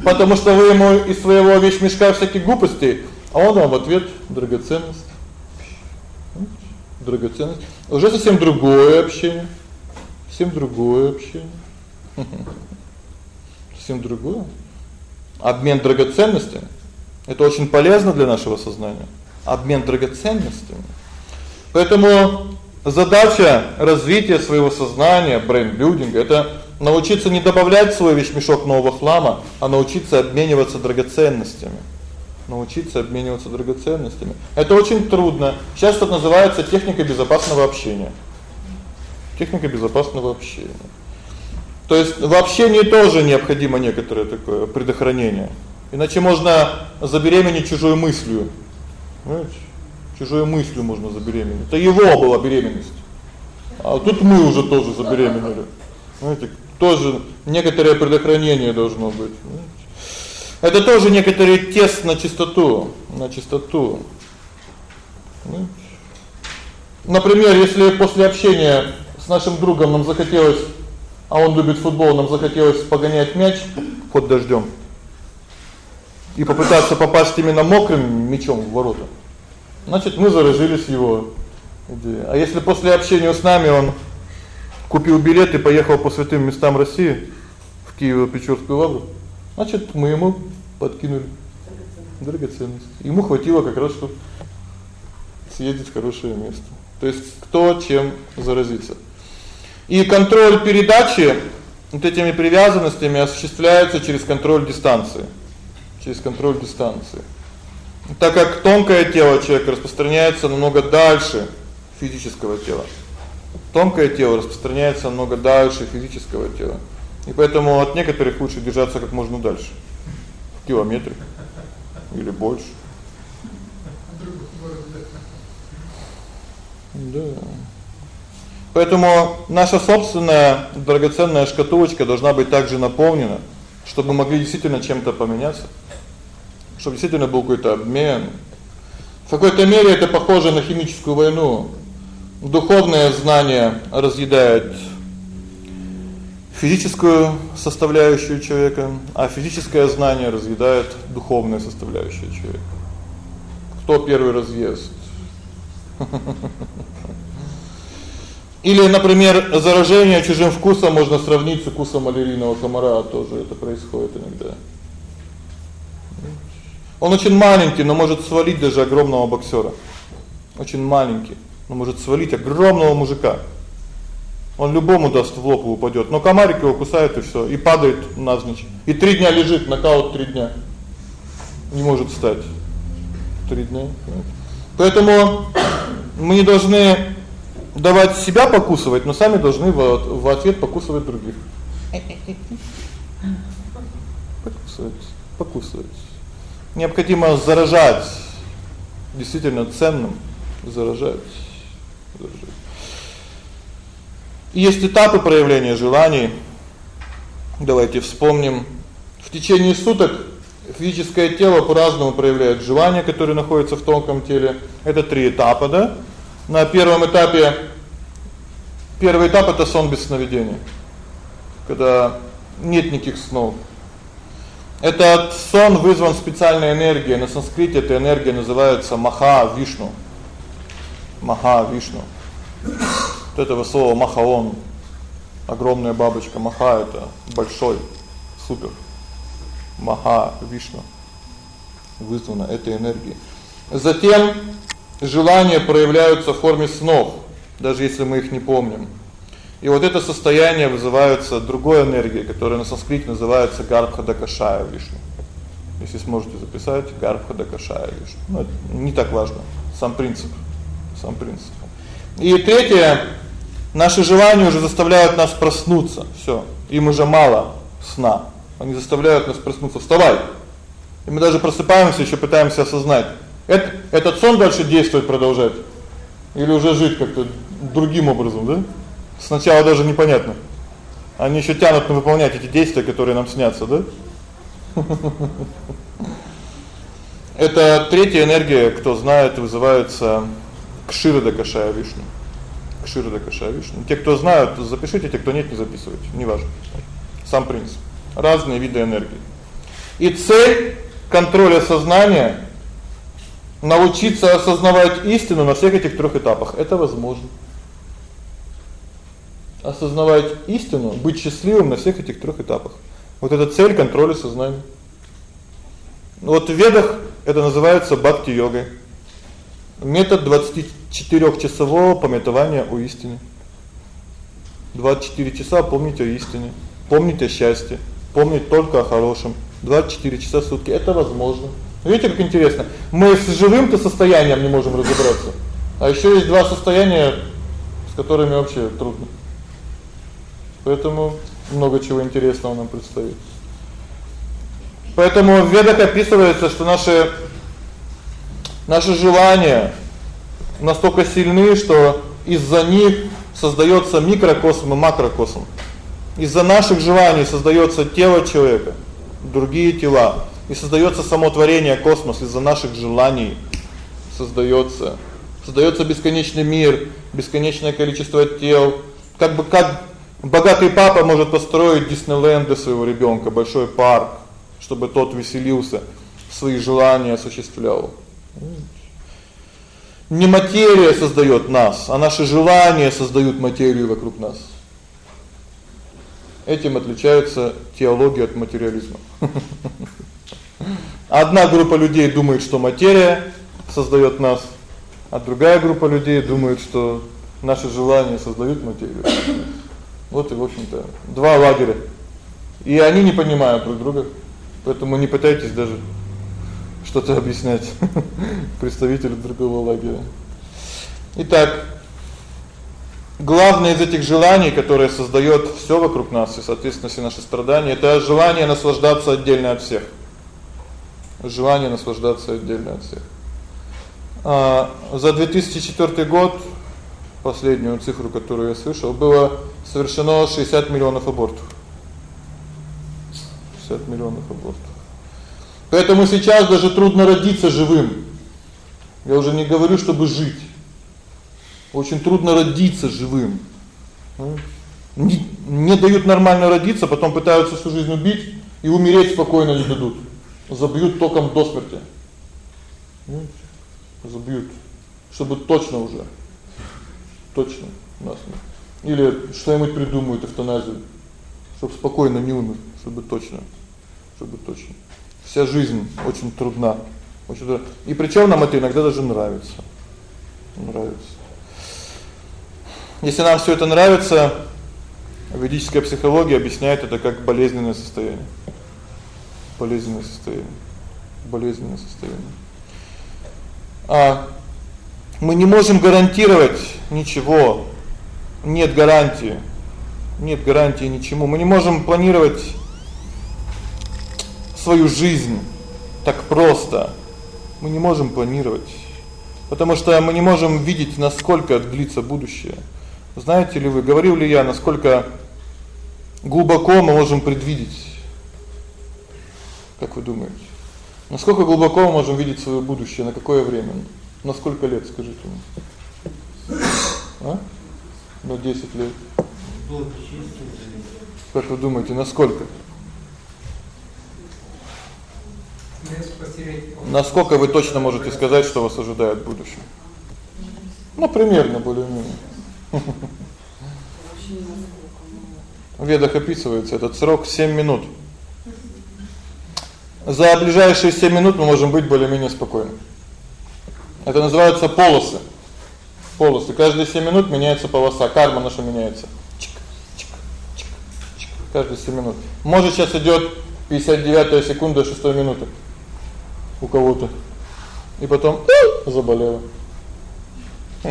Потому что вы ему из своего вещмешка всяких глупостей, а он вам в ответ драгоценность. Драгоценность. Уже совсем другое общение. Совсем другое общение. <laughs> Совсем другое. Обмен драгоценностями это очень полезно для нашего сознания. Обмен драгоценностями. Поэтому задача развития своего сознания, брейнбилдинга это научиться не добавлять в свой вещмешок нового хлама, а научиться обмениваться драгоценностями. Научиться обмениваться драгоценностями. Это очень трудно. Сейчас это называется техника безопасного общения. Техника безопасного общения. То есть в общении тоже необходимо некоторое такое предохранение. Иначе можно забеременеть чужой мыслью. Понимаете? Чужой мыслью можно забеременеть. Это его была беременность. А тут мы уже тоже забеременели. Знаете, тоже некоторое предохранение должно быть. Это тоже некоторый тест на чистоту, на чистоту. Например, если после общения с нашим другом нам захотелось, а он любит футбол, нам захотелось погонять мяч под дождём и попытаться попасть именно мокрым мячом в ворота. Значит, мы заразились его идеей. А если после общения с нами он купил билет и поехал по святым местам России, в Киево-Печорскую лавру, значит, мы ему подкинули драгоценность. Ему хватило как раз чтобы съездить в хорошее место. То есть кто чем заразится. И контроль передачи вот этими привязанностями осуществляется через контроль дистанции. Через контроль дистанции. Так как тонкое тело человека распространяется намного дальше физического тела. Тонкое тело распространяется намного дальше физического тела. И поэтому от некоторых лучше держаться как можно дальше. В километре или больше. Да. Поэтому наша собственная драгоценная шкатулочка должна быть также наполнена, чтобы могли действительно чем-то поменяться чтобы действительно был какой-то обмен. В какой-то мере это похоже на химическую войну. Духовное знание разъедает физическую составляющую человека, а физическое знание разъедает духовную составляющую человека. Кто первый разъест? <laughs> Или, например, заражение чужим вкусом можно сравнить с укусом малярийного комара, тоже это происходит иногда. Он очень маленький, но может свалить даже огромного боксера. Очень маленький, но может свалить огромного мужика. Он любому даст в лоб и упадёт. Но комарик его кусает и всё, и падает навзничь. И 3 дня лежит, нокаут 3 дня. Не может встать. 3 дня. Поэтому мы не должны давать себя покусывать, но сами должны в, в ответ покусывать других. Покусывать, покусывать необходимо заражать действительно ценным, заражать. заражать. Есть этапы проявления желаний. Давайте вспомним. В течение суток физическое тело по-разному проявляет желания, которые находятся в тонком теле. Это три этапа, да? На первом этапе первый этап это сон без сновидения. Когда нет никаких снов. Этот сон вызван специальной энергией. На санскрите эта энергия называется Маха Вишну. Маха Вишну. Вот этого слова Махаон. Огромная бабочка Маха это большой, супер. Маха Вишну вызвана этой энергией. Затем желания проявляются в форме снов, даже если мы их не помним. И вот это состояние вызывается другой энергией, которая на санскрите называется Гарбхадакашая Вишну. Если сможете записать Гарбхадакашая Вишну. Ну, не так важно, сам принцип. Сам принцип. И третье наши желания уже заставляют нас проснуться. Всё. Им уже мало сна. Они заставляют нас проснуться. Вставай. И мы даже просыпаемся, ещё пытаемся осознать. Это этот сон дальше действовать продолжать или уже жить как-то другим образом, да? Сначала даже непонятно. Они ещё тянут на выполнять эти действия, которые нам снятся, да? <laughs> Это третья энергия, кто знает, вызывается Кширада Кашая Вишну. Кширада Кашая Вишну. Те, кто знают, запишите, те, кто нет, не записывайте, неважно. Сам принцип. Разные виды энергии. И цель контроля сознания научиться осознавать истину на всех этих трёх этапах. Это возможно. Осознавать истину, быть счастливым на всех этих трёх этапах. Вот это цель контроля сознания. Вот в Ведах это называется бхакти-йогой. Метод 24-часового памятования о истине. 24 часа помнить о истине, помнить о счастье, помнить только о хорошем. 24 часа в сутки это возможно. Видите, как интересно. Мы с живым-то состоянием не можем разобраться. А ещё есть два состояния, с которыми вообще трудно. Поэтому много чего интересного нам предстоит. Поэтому в Ведах описывается, что наши наши желания настолько сильны, что из-за них создаётся микрокосм и макрокосм. Из-за наших желаний создаётся тело человека, другие тела и создаётся само творение космос из-за наших желаний создаётся. Создаётся бесконечный мир, бесконечное количество тел. Как бы как богатый папа может построить Диснейленд для своего ребёнка, большой парк, чтобы тот веселился, свои желания осуществлял. Не материя создаёт нас, а наши желания создают материю вокруг нас. Этим отличается теология от материализма. <laughs> Одна группа людей думает, что материя создаёт нас, а другая группа людей думает, что наши желания создают материю. Вот и, в общем-то, два лагеря. И они не понимают друг друга. Поэтому не пытайтесь даже что-то объяснять <laughs> представителю другого лагеря. Итак, главное из этих желаний, которое создаёт всё вокруг нас и, соответственно, все наши страдания это желание наслаждаться отдельно от всех желание наслаждаться отдельно от всех. А за 2004 год последнюю цифру, которую я слышал, было совершено 60 миллионов абортов. 60 миллионов абортов. Поэтому сейчас даже трудно родиться живым. Я уже не говорю, чтобы жить. Очень трудно родиться живым. Не, не дают нормально родиться, потом пытаются всю жизнь убить и умереть спокойно не дадут забьют током до смерти. Забьют, чтобы точно уже. Точно нас. Или что-нибудь придумают эвтаназию, чтобы спокойно не умер, чтобы точно, чтобы точно. Вся жизнь очень трудна. Очень трудна. И причём нам это иногда даже нравится. Нравится. Если нам всё это нравится, ведическая психология объясняет это как болезненное состояние болезненное состояние. Болезненное состояние. А мы не можем гарантировать ничего. Нет гарантии. Нет гарантии ничему. Мы не можем планировать свою жизнь так просто. Мы не можем планировать, потому что мы не можем видеть, насколько длится будущее. Знаете ли вы, говорил ли я, насколько глубоко мы можем предвидеть? Как вы думаете? Насколько глубоко мы можем видеть своё будущее, на какое время? На сколько лет, скажите мне? А? На 10 лет. Как вы думаете, на сколько? Насколько вы точно можете сказать, что вас ожидает в будущем? Ну, примерно более-менее. В <laughs> ведах описывается этот срок 7 минут. За ближайшие 7 минут мы можем быть более-менее спокойны. Это называется полосы. Полосы. Каждые 7 минут меняется полоса, карма наша меняется. Чик, чик, чик, чик. Каждые 7 минут. Может сейчас идёт 59-я секунда 6 минуты у кого-то. И потом заболело. <laughs>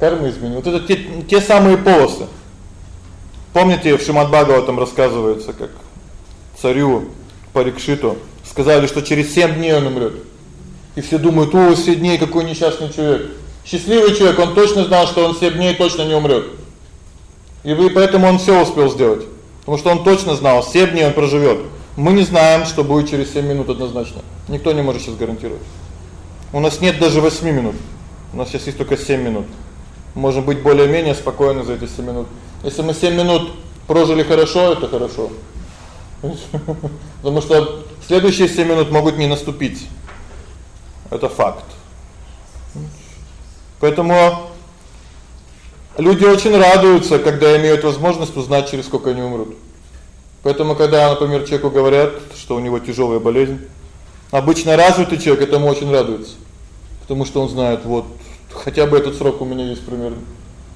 Карма изменилась. Вот это те те самые полосы. Помните, в Шримад Бхагаватам рассказывается, как царю Парикшиту сказали, что через 7 дней он умрёт. И все думают: "О, 7 дней какой несчастный человек". Счастливый человек, он точно знал, что он 7 дней точно не умрёт. И вы поэтому он всё успел сделать. Потому что он точно знал, 7 дней он проживёт. Мы не знаем, что будет через 7 минут однозначно. Никто не может сейчас гарантировать. У нас нет даже 8 минут. У нас сейчас есть только 7 минут. Можем быть более-менее спокойны за эти 7 минут. Если мы 7 минут прожили хорошо, это хорошо. <laughs> Потому что следующие 7 минут могут не наступить. Это факт. Поэтому люди очень радуются, когда имеют возможность узнать, через сколько они умрут. Поэтому когда, например, человеку говорят, что у него тяжёлая болезнь, обычно развитый человек этому очень радуется. Потому что он знает, вот хотя бы этот срок у меня есть примерно.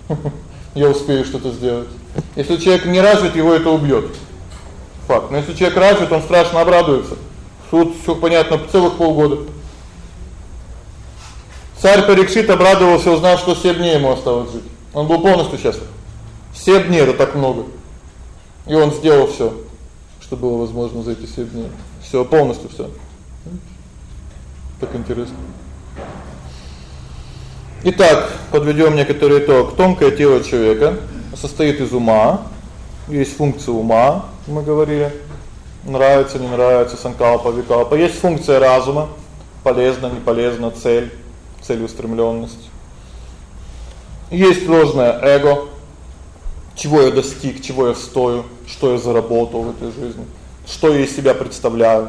<laughs> Я успею что-то сделать. Если человек не развит, его это убьёт. Факт. Но если человек развит, он страшно обрадуется. Суд всё понятно целых полгода. Царь Парикшит обрадовался, узнав, что 7 дней ему осталось жить. Он был полностью счастлив. 7 дней это так много. И он сделал всё, что было возможно за эти 7 дней. Всё полностью всё. Так интересно. Итак, подведём некоторый итог. Тонкое тело человека состоит из ума. Есть функция ума, мы говорили. Нравится, не нравится, санкалпа, викалпа. Есть функция разума. Полезно, не полезно, цель, целеустремлённость. Есть ложное эго, чего я достиг, чего я стою, что я заработал в этой жизни, что я из себя представляю.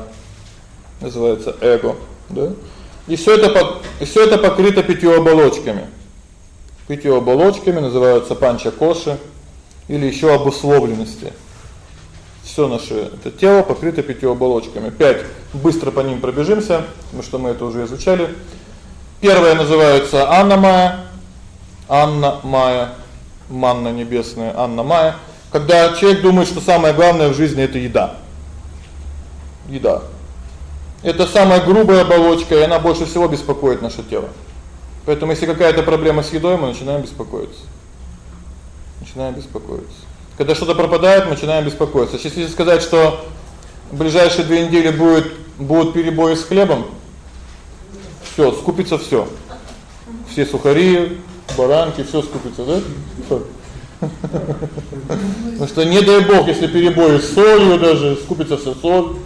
Называется эго, да? И всё это под всё это покрыто пятью оболочками. Пятью оболочками называются панчакоши или ещё обусловленности. Всё наше это тело покрыто пятью оболочками. Пять. Быстро по ним пробежимся, потому что мы это уже изучали. Первая называется анна Анна-мая, манна небесная, Анна-мая. Когда человек думает, что самое главное в жизни это еда. Еда. Это самая грубая оболочка, и она больше всего беспокоит наше тело. Поэтому если какая-то проблема с едой, мы начинаем беспокоиться. Начинаем беспокоиться. Когда что-то пропадает, мы начинаем беспокоиться. Если сказать, что в ближайшие две недели будет будут перебои с хлебом, всё, скупится всё. Все сухари, баранки, всё скупится, да? Потому что не дай бог, если перебои с солью даже, скупится всё соль.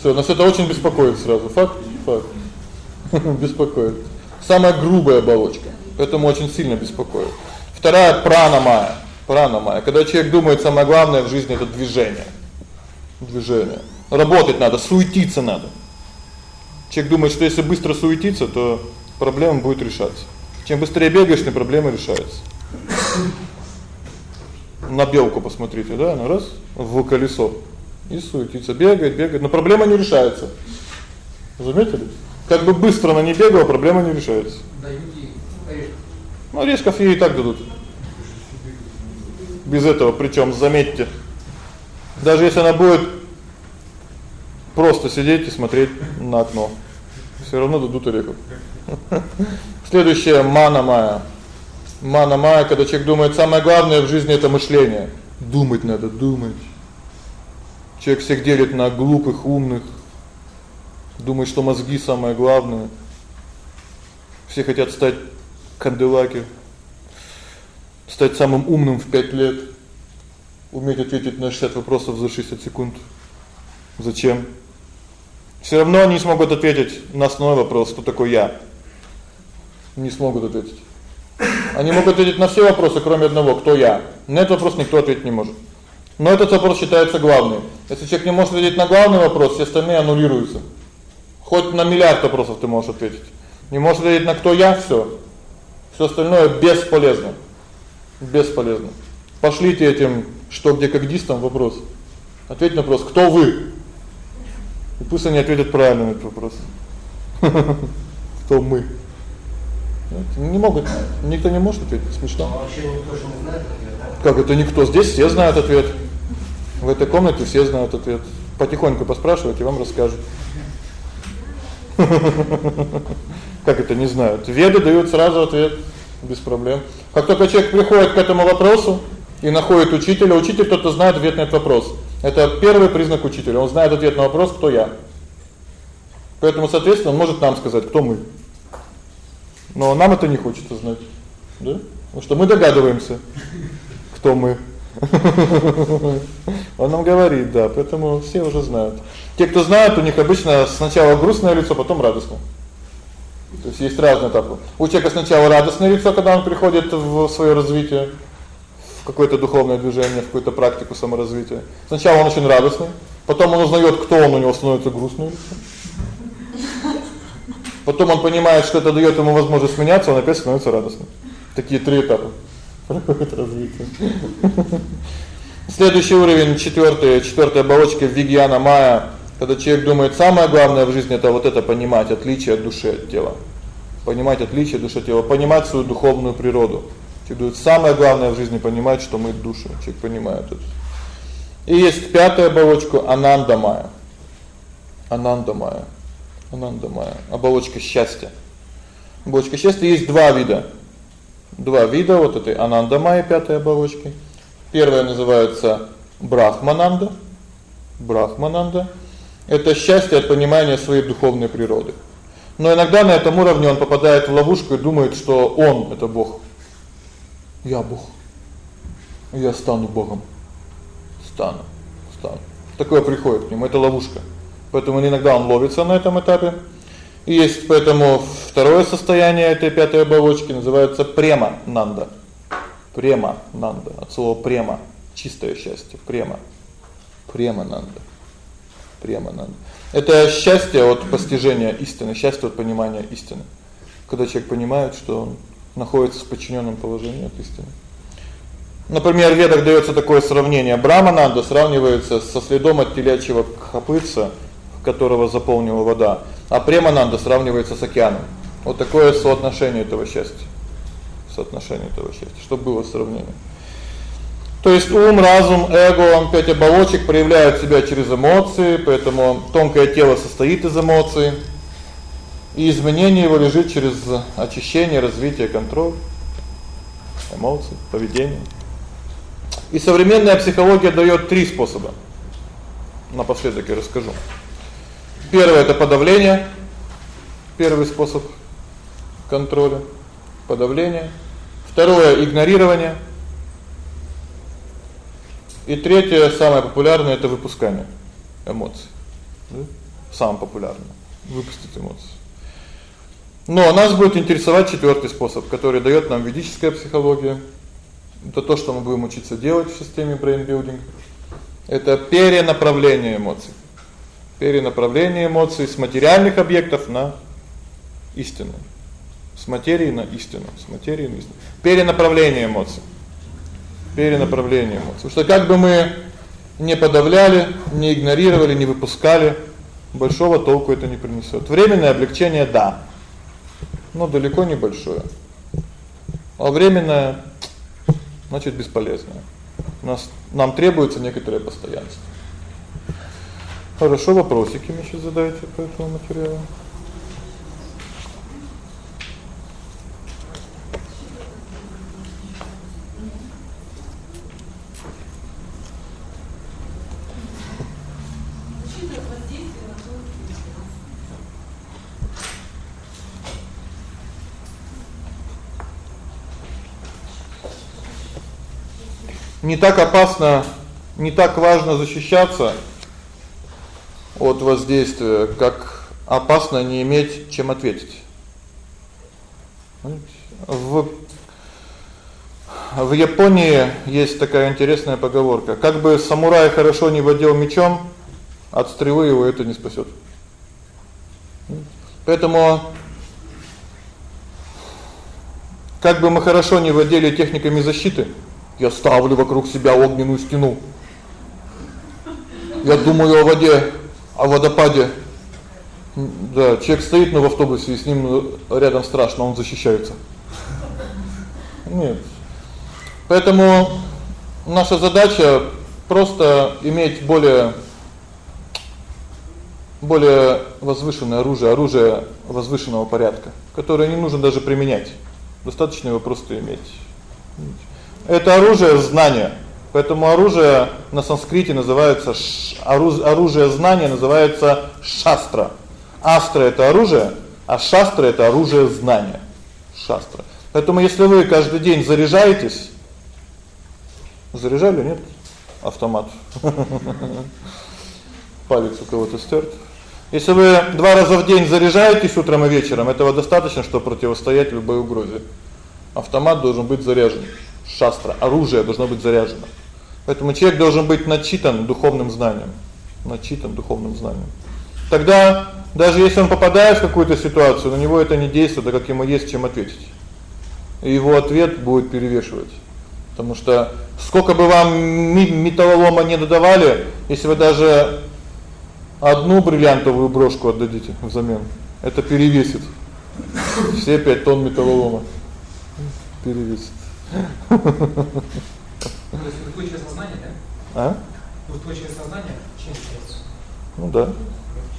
Всё, нас это очень беспокоит сразу. Факт, факт. <laughs> беспокоит. Самая грубая оболочка. Поэтому очень сильно беспокоит. Вторая прана-майя. Прана-майя. Когда человек думает, самое главное в жизни это движение. Движение. Работать надо, суетиться надо. Человек думает, что если быстро суетиться, то проблема будет решаться. Чем быстрее бегаешь, тем проблема решается. На белку посмотрите, да, на раз в колесо. И суетится, бегает, бегает, но проблема не решается. Заметили? Как бы быстро она не бегала, проблема не решается. Дают ей орешков. Ну, орешков ей и так дадут. Без этого, причём заметьте, даже если она будет просто сидеть и смотреть на окно, всё равно дадут орехов. <laughs> Следующее мана мая. Мана мая, когда человек думает, самое главное в жизни это мышление. Думать надо, думать. Человек всех делит на глупых, умных. Думает, что мозги самое главное. Все хотят стать Канделаки. стать самым умным в 5 лет, уметь ответить на 60 вопросов за 60 секунд. Зачем? Всё равно они смогут ответить на основной вопрос, кто такой я. Не смогут ответить. Они могут ответить на все вопросы, кроме одного, кто я. На этот вопрос никто ответить не может. Но этот вопрос считается главным. Если человек не может ответить на главный вопрос, все остальные аннулируются. Хоть на миллиард вопросов ты можешь ответить. Не можешь ответить на кто я всё. Всё остальное бесполезно. Бесполезно. Пошлите этим, что где как дистам вопрос. Ответь на вопрос: кто вы? И пусть они ответят правильно на этот вопрос. <laughs> Кто мы? Не могут, никто не может ответить, смешно. Вообще никто же не знает ответ, да? Как это никто? Здесь все знают ответ. В этой комнате все знают ответ. Потихоньку поспрашивайте, вам расскажут. <laughs> Как это не знают? Веды дают сразу ответ без проблем. Как только человек приходит к этому вопросу и находит учителя, учитель кто-то знает ответ на этот вопрос. Это первый признак учителя. Он знает ответ на вопрос, кто я. Поэтому, соответственно, он может нам сказать, кто мы. Но нам это не хочется знать. Да? Потому что мы догадываемся, кто мы. <laughs> Он нам говорит, да, поэтому все уже знают. Те, кто знают, у них обычно сначала грустное лицо, потом радостное. То есть есть разные этапы. У человека сначала радостное лицо, когда он приходит в своё развитие, какое-то духовное движение, в какую-то практику саморазвития. Сначала он очень радостный, потом он узнаёт, кто он, у него становится грустное лицо. Потом он понимает, что это даёт ему возможность меняться, он опять становится радостным. Такие три этапа проходит развитие. Следующий уровень, четвёртый, четвёртая оболочка вигьяна майя, когда человек думает, самое главное в жизни это вот это понимать отличие от души от тела. Понимать отличие души от тела, понимать свою духовную природу. Думает, самое главное в жизни понимать, что мы души. Человек понимает это. И есть пятая оболочка ананда майя. Ананда майя. Ананда майя. Оболочка счастья. Оболочка счастья есть два вида. Два вида вот этой ананда майя пятой оболочки. Первая называется брахмананда. Брахмананда это счастье от понимания своей духовной природы. Но иногда на этом уровне он попадает в ловушку и думает, что он это Бог. Я Бог. Я стану Богом. Стану, стану. Такое приходит к нему, это ловушка. Поэтому иногда он ловится на этом этапе. И есть поэтому второе состояние этой пятой оболочки называется према-нанда. Према-нанда от слова према чистое счастье, према. Према-нанда надо. Это счастье от постижения истины, счастье от понимания истины. Когда человек понимает, что он находится в подчиненном положении от истины. Например, в Ведах даётся такое сравнение: Брамананда сравнивается со следом от телячьего копытца, которого заполнила вода, а Премананда сравнивается с океаном. Вот такое соотношение этого счастья. Соотношение этого счастья, чтобы было сравнение. То есть ум, разум, эго, пять оболочек проявляют себя через эмоции, поэтому тонкое тело состоит из эмоций. И изменение его лежит через очищение, развитие, контроль эмоций, поведение. И современная психология даёт три способа. Напоследок я расскажу. Первое это подавление. Первый способ контроля подавление. Второе игнорирование. И третье, самое популярное это выпускание эмоций. Да? Самое популярное выпустить эмоции. Но нас будет интересовать четвёртый способ, который даёт нам ведическая психология. Это то, что мы будем учиться делать в системе brain building. Это перенаправление эмоций. Перенаправление эмоций с материальных объектов на истину. С материи на истину, с материи на истину. Перенаправление эмоций перенаправление эмоций. Потому что как бы мы не подавляли, не игнорировали, не выпускали, большого толку это не принесёт. Временное облегчение да. Но далеко не большое. А временное значит бесполезное. Нас нам требуется некоторое постоянство. Хорошо, вопросики мне ещё задайте по этому материалу. Не так опасно, не так важно защищаться от воздействия, как опасно не иметь чем ответить. В в Японии есть такая интересная поговорка: как бы самурай хорошо не водил мечом, от стрелы его это не спасёт. Поэтому как бы мы хорошо не владели техниками защиты, я ставлю вокруг себя огненную стену. Я думаю о воде, о водопаде. Да, человек стоит в автобусе, и с ним рядом страшно, он защищается. Нет. Поэтому наша задача просто иметь более более возвышенное оружие, оружие возвышенного порядка, которое не нужно даже применять. Достаточно его просто иметь. Это оружие знания. Поэтому оружие на санскрите называется оружие знания называется шастра. Астра это оружие, а шастра это оружие знания. Шастра. Поэтому если вы каждый день заряжаетесь, заряжали, нет? Автомат. <laughs> Палец у кого-то стерт. Если вы два раза в день заряжаетесь утром и вечером, этого достаточно, чтобы противостоять любой угрозе. Автомат должен быть заряжен. Шастра, оружие должно быть заряжено. Поэтому человек должен быть начитан духовным знанием, начитан духовным знанием. Тогда даже если он попадает в какую-то ситуацию, на него это не действует, так как ему есть чем ответить. И его ответ будет перевешивать. Потому что сколько бы вам металлолома не додавали, если вы даже одну бриллиантовую брошку отдадите взамен, это перевесит все 5 тонн металлолома. Перевесит. То есть устойчивое сознание, да? А? Устойчивое сознание чем считается? Ну да.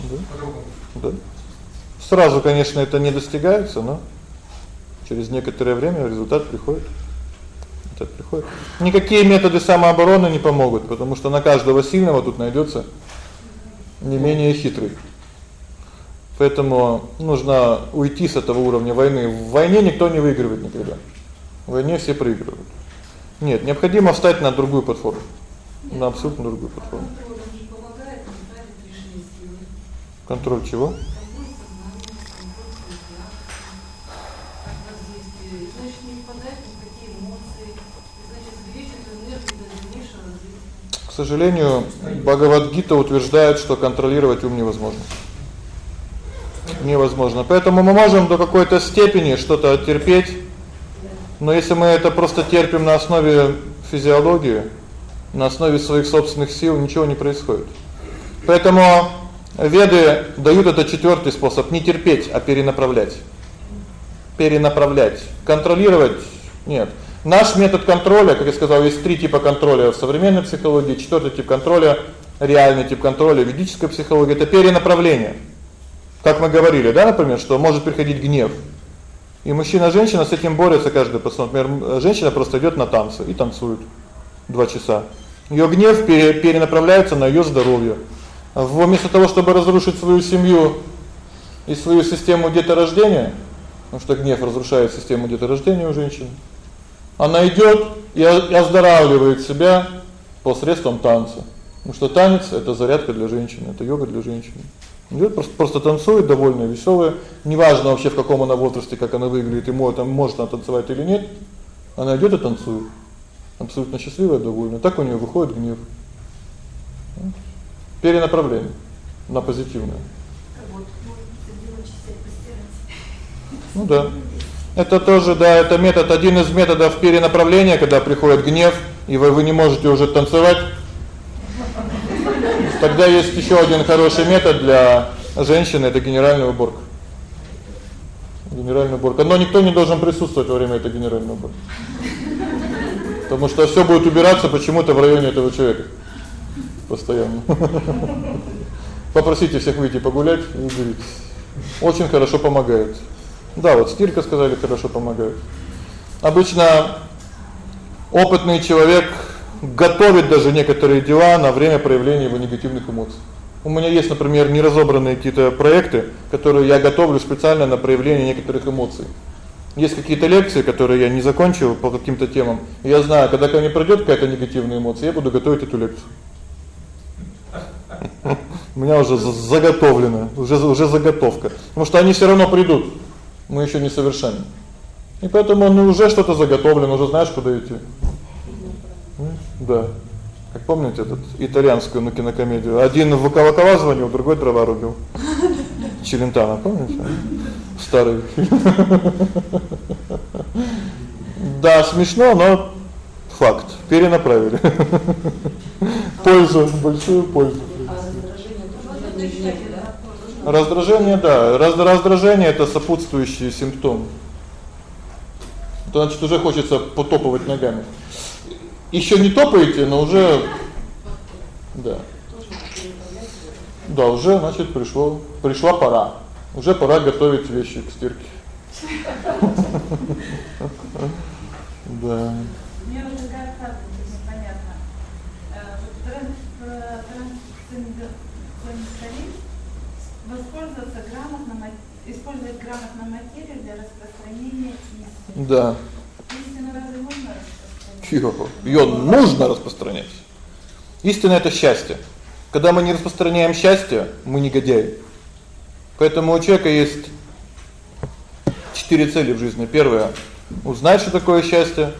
Да. Да. Сразу, конечно, это не достигается, но через некоторое время результат приходит. Это приходит. Никакие методы самообороны не помогут, потому что на каждого сильного тут найдётся не менее хитрый. Поэтому нужно уйти с этого уровня войны. В войне никто не выигрывает никогда. В войне все проигрывают. Нет, необходимо встать на другую платформу. На абсолютно другую платформу. Контроль чего? К сожалению, Бхагавад-гита утверждает, что контролировать ум невозможно. Невозможно. Поэтому мы можем до какой-то степени что-то терпеть, но если мы это просто терпим на основе физиологии, на основе своих собственных сил, ничего не происходит. Поэтому Веды дают этот четвёртый способ не терпеть, а перенаправлять. Перенаправлять. Контролировать нет. Наш метод контроля, как я сказал, есть три типа контроля в современной психологии. Четвёртый тип контроля, реальный тип контроля ведической психологии это перенаправление. Как мы говорили, да, например, что может приходить гнев. И мужчина, женщина с этим борются каждый по Например, женщина просто идёт на танцы и танцует 2 часа. Её гнев перенаправляется на её здоровье вместо того, чтобы разрушить свою семью и свою систему деторождения, потому что гнев разрушает систему деторождения у женщин. Она идёт и оздоравливает себя посредством танца. Потому что танец это зарядка для женщины, это йога для женщины. Идёт просто просто танцует довольно весёлая, неважно вообще в каком она возрасте, как она выглядит, и может может она танцевать или нет. Она идёт и танцует. Абсолютно счастливая, довольная. Так у неё выходит гнев перенаправление на позитивное. Ну да. Это тоже, да, это метод, один из методов перенаправления, когда приходит гнев, и вы вы не можете уже танцевать. Тогда есть ещё один хороший метод для женщины это генеральная уборка. Генеральная уборка. Но никто не должен присутствовать во время этой генеральной уборки. Потому что всё будет убираться почему-то в районе этого человека постоянно. Попросите всех выйти погулять и уберите. Очень хорошо помогает. Да, вот стирка сказали, хорошо помогает. Обычно опытный человек готовит даже некоторые дела на время проявления его негативных эмоций. У меня есть, например, неразобранные какие-то проекты, которые я готовлю специально на проявление некоторых эмоций. Есть какие-то лекции, которые я не закончил по каким-то темам. Я знаю, когда ко мне придёт какая-то негативная эмоция, я буду готовить эту лекцию. <laughs> У меня уже заготовлено, уже уже заготовка. Потому что они всё равно придут. Мы ещё не совершенны. И поэтому ну уже что-то заготовлено, уже знаешь, куда идти. Да. Как помните этот итальянскую на кинокомедию? Один в колокола звонил, другой дрова рубил. <laughs> Челентано, помните? Старый. <laughs> Да, смешно, но факт. Перенаправили. <laughs> Пользу, большую пользу. Раздражение, да. Раздражение это сопутствующий симптом. То значит уже хочется потопывать ногами. Ещё не топаете, но уже да. Да, уже, значит, пришло, пришла пора. Уже пора готовить вещи к стирке. <laughs> Да. Мне уже кажется, непонятно. Э, воспользоваться грамотно, использовать грамотно материю для распространения истины. Да. Истину разве можно? Её нужно распространять. Истина это счастье. Когда мы не распространяем счастье, мы негодяи. Поэтому у человека есть четыре цели в жизни. Первое узнать, что такое счастье.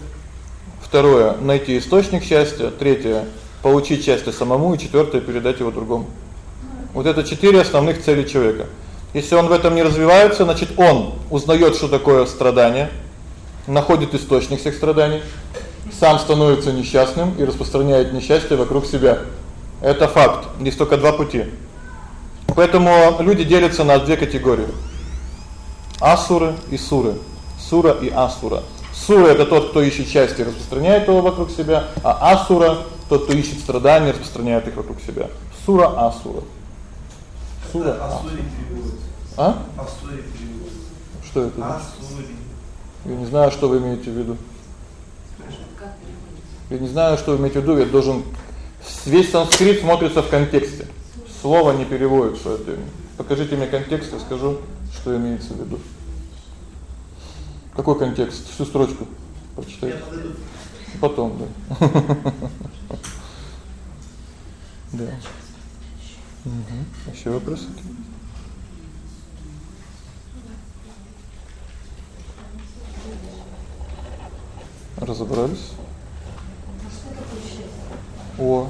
Второе найти источник счастья. Третье получить счастье самому и четвертое передать его другому. Вот это четыре основных цели человека. Если он в этом не развивается, значит, он узнаёт, что такое страдание, находит источник всех страданий, сам становится несчастным и распространяет несчастье вокруг себя. Это факт. Есть только два пути. Поэтому люди делятся на две категории. Асуры и суры. Сура и асура. Сура это тот, кто ищет счастье распространяет его вокруг себя, а асура тот, кто ищет страдания распространяет их вокруг себя. Сура асура. Сура. Асури переводится. А? Асури переводится. Что это? Асури. Я не знаю, что вы имеете в виду. Я не знаю, что вы имеете в виду, я должен Весь санскрит смотрится в контексте. Слово не переводится это. Покажите мне контекст, я скажу, что имеется в виду. Какой контекст? Всю строчку прочитайте. Потом, да. <laughs> Да. Угу. Ещё вопросы? Разобрались? О.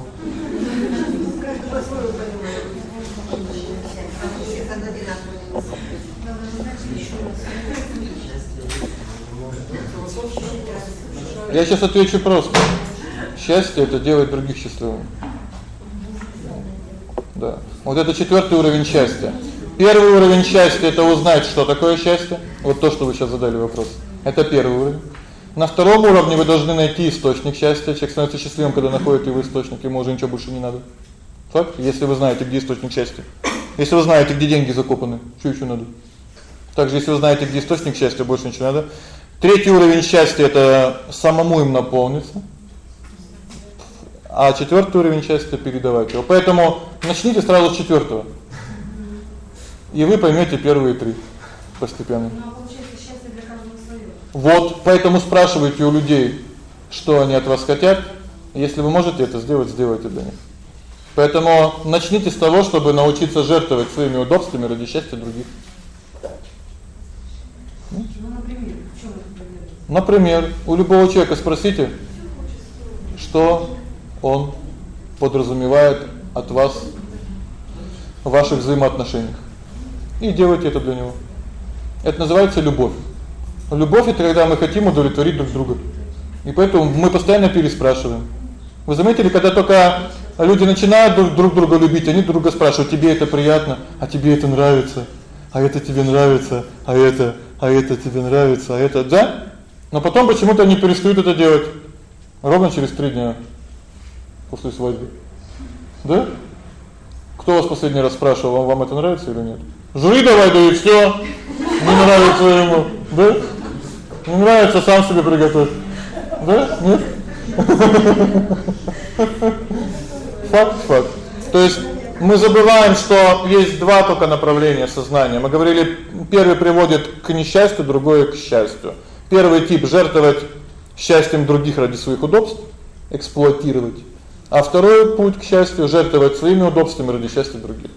Я сейчас отвечу просто. Счастье это делает других счастливыми. Да. Вот это четвёртый уровень счастья. Первый уровень счастья это узнать, что такое счастье. Вот то, что вы сейчас задали вопрос. Это первый уровень. На втором уровне вы должны найти источник счастья. Человек становится счастливым, когда находит его источник, ему уже ничего больше не надо. Факт, если вы знаете, где источник счастья. Если вы знаете, где деньги закопаны, что ещё надо? Также если вы знаете, где источник счастья, больше ничего не надо. Третий уровень счастья это самому им наполниться. А четвёртый уровень счастья передавать его. Поэтому начните сразу с четвёртого. И вы поймёте первые три постепенно. Вот, поэтому спрашивайте у людей, что они от вас хотят. Если вы можете это сделать, сделайте для них. Поэтому начните с того, чтобы научиться жертвовать своими удобствами ради счастья других. Ну, Например, у любого человека спросите, что он подразумевает от вас в ваших взаимоотношениях. И делайте это для него. Это называется любовь. Любовь это когда мы хотим удовлетворить друг друга. И поэтому мы постоянно переспрашиваем. Вы заметили, когда только люди начинают друг, друг друга любить, они друг друга спрашивают: "Тебе это приятно? А тебе это нравится? А это тебе нравится? А это, а это тебе нравится? А это, да?" Но потом почему-то они перестают это делать. Ровно через 3 дня после свадьбы. Да? Кто вас последний раз спрашивал, вам вам это нравится или нет? Жри давай, да и всё. Не нравится ему, да? Не нравится, сам себе приготовь. Да? Нет? Факт, факт. То есть Мы забываем, что есть два только направления сознания. Мы говорили, первый приводит к несчастью, другой к счастью. Первый тип жертвовать счастьем других ради своих удобств, эксплуатировать. А второй путь к счастью жертвовать своими удобствами ради счастья других.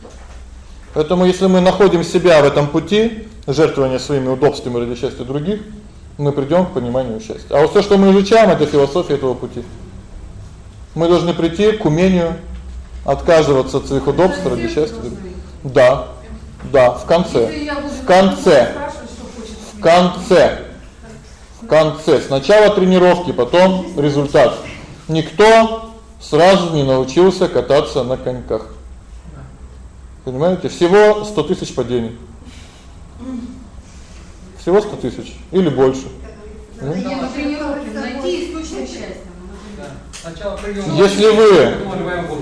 Поэтому если мы находим себя в этом пути жертвования своими удобствами ради счастья других, мы придём к пониманию счастья. А вот всё, что мы изучаем это философия этого пути. Мы должны прийти к умению отказываться от своих удобств ради счастья. Да. Да, в конце. В конце. В конце. В конце. Сначала тренировки, потом результат. Никто сразу не научился кататься на коньках. Понимаете? Всего 100 тысяч падений. Всего 100 тысяч или больше. Ну, я тренировки найти источник счастья. Сначала прыгал. Если вы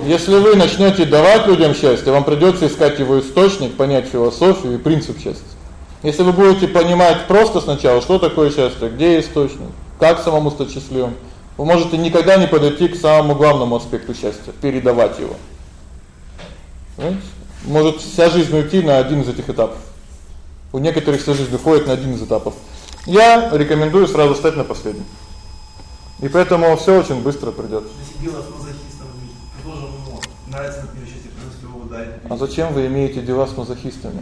если вы начнёте давать людям счастье, вам придётся искать его источник, понять философию и принцип счастья. Если вы будете понимать просто сначала, что такое счастье, где источник, как самому стать счастливым, вы можете никогда не подойти к самому главному аспекту счастья передавать его. Понимаете? Может вся жизнь уйти на один из этих этапов. У некоторых вся жизнь уходит на один из этапов. Я рекомендую сразу стать на последнем. И поэтому всё очень быстро придёт. Если дело с мазохистом, тоже ему нравится, например, счастье, приносит его ударить. А зачем вы имеете дела с мазохистами?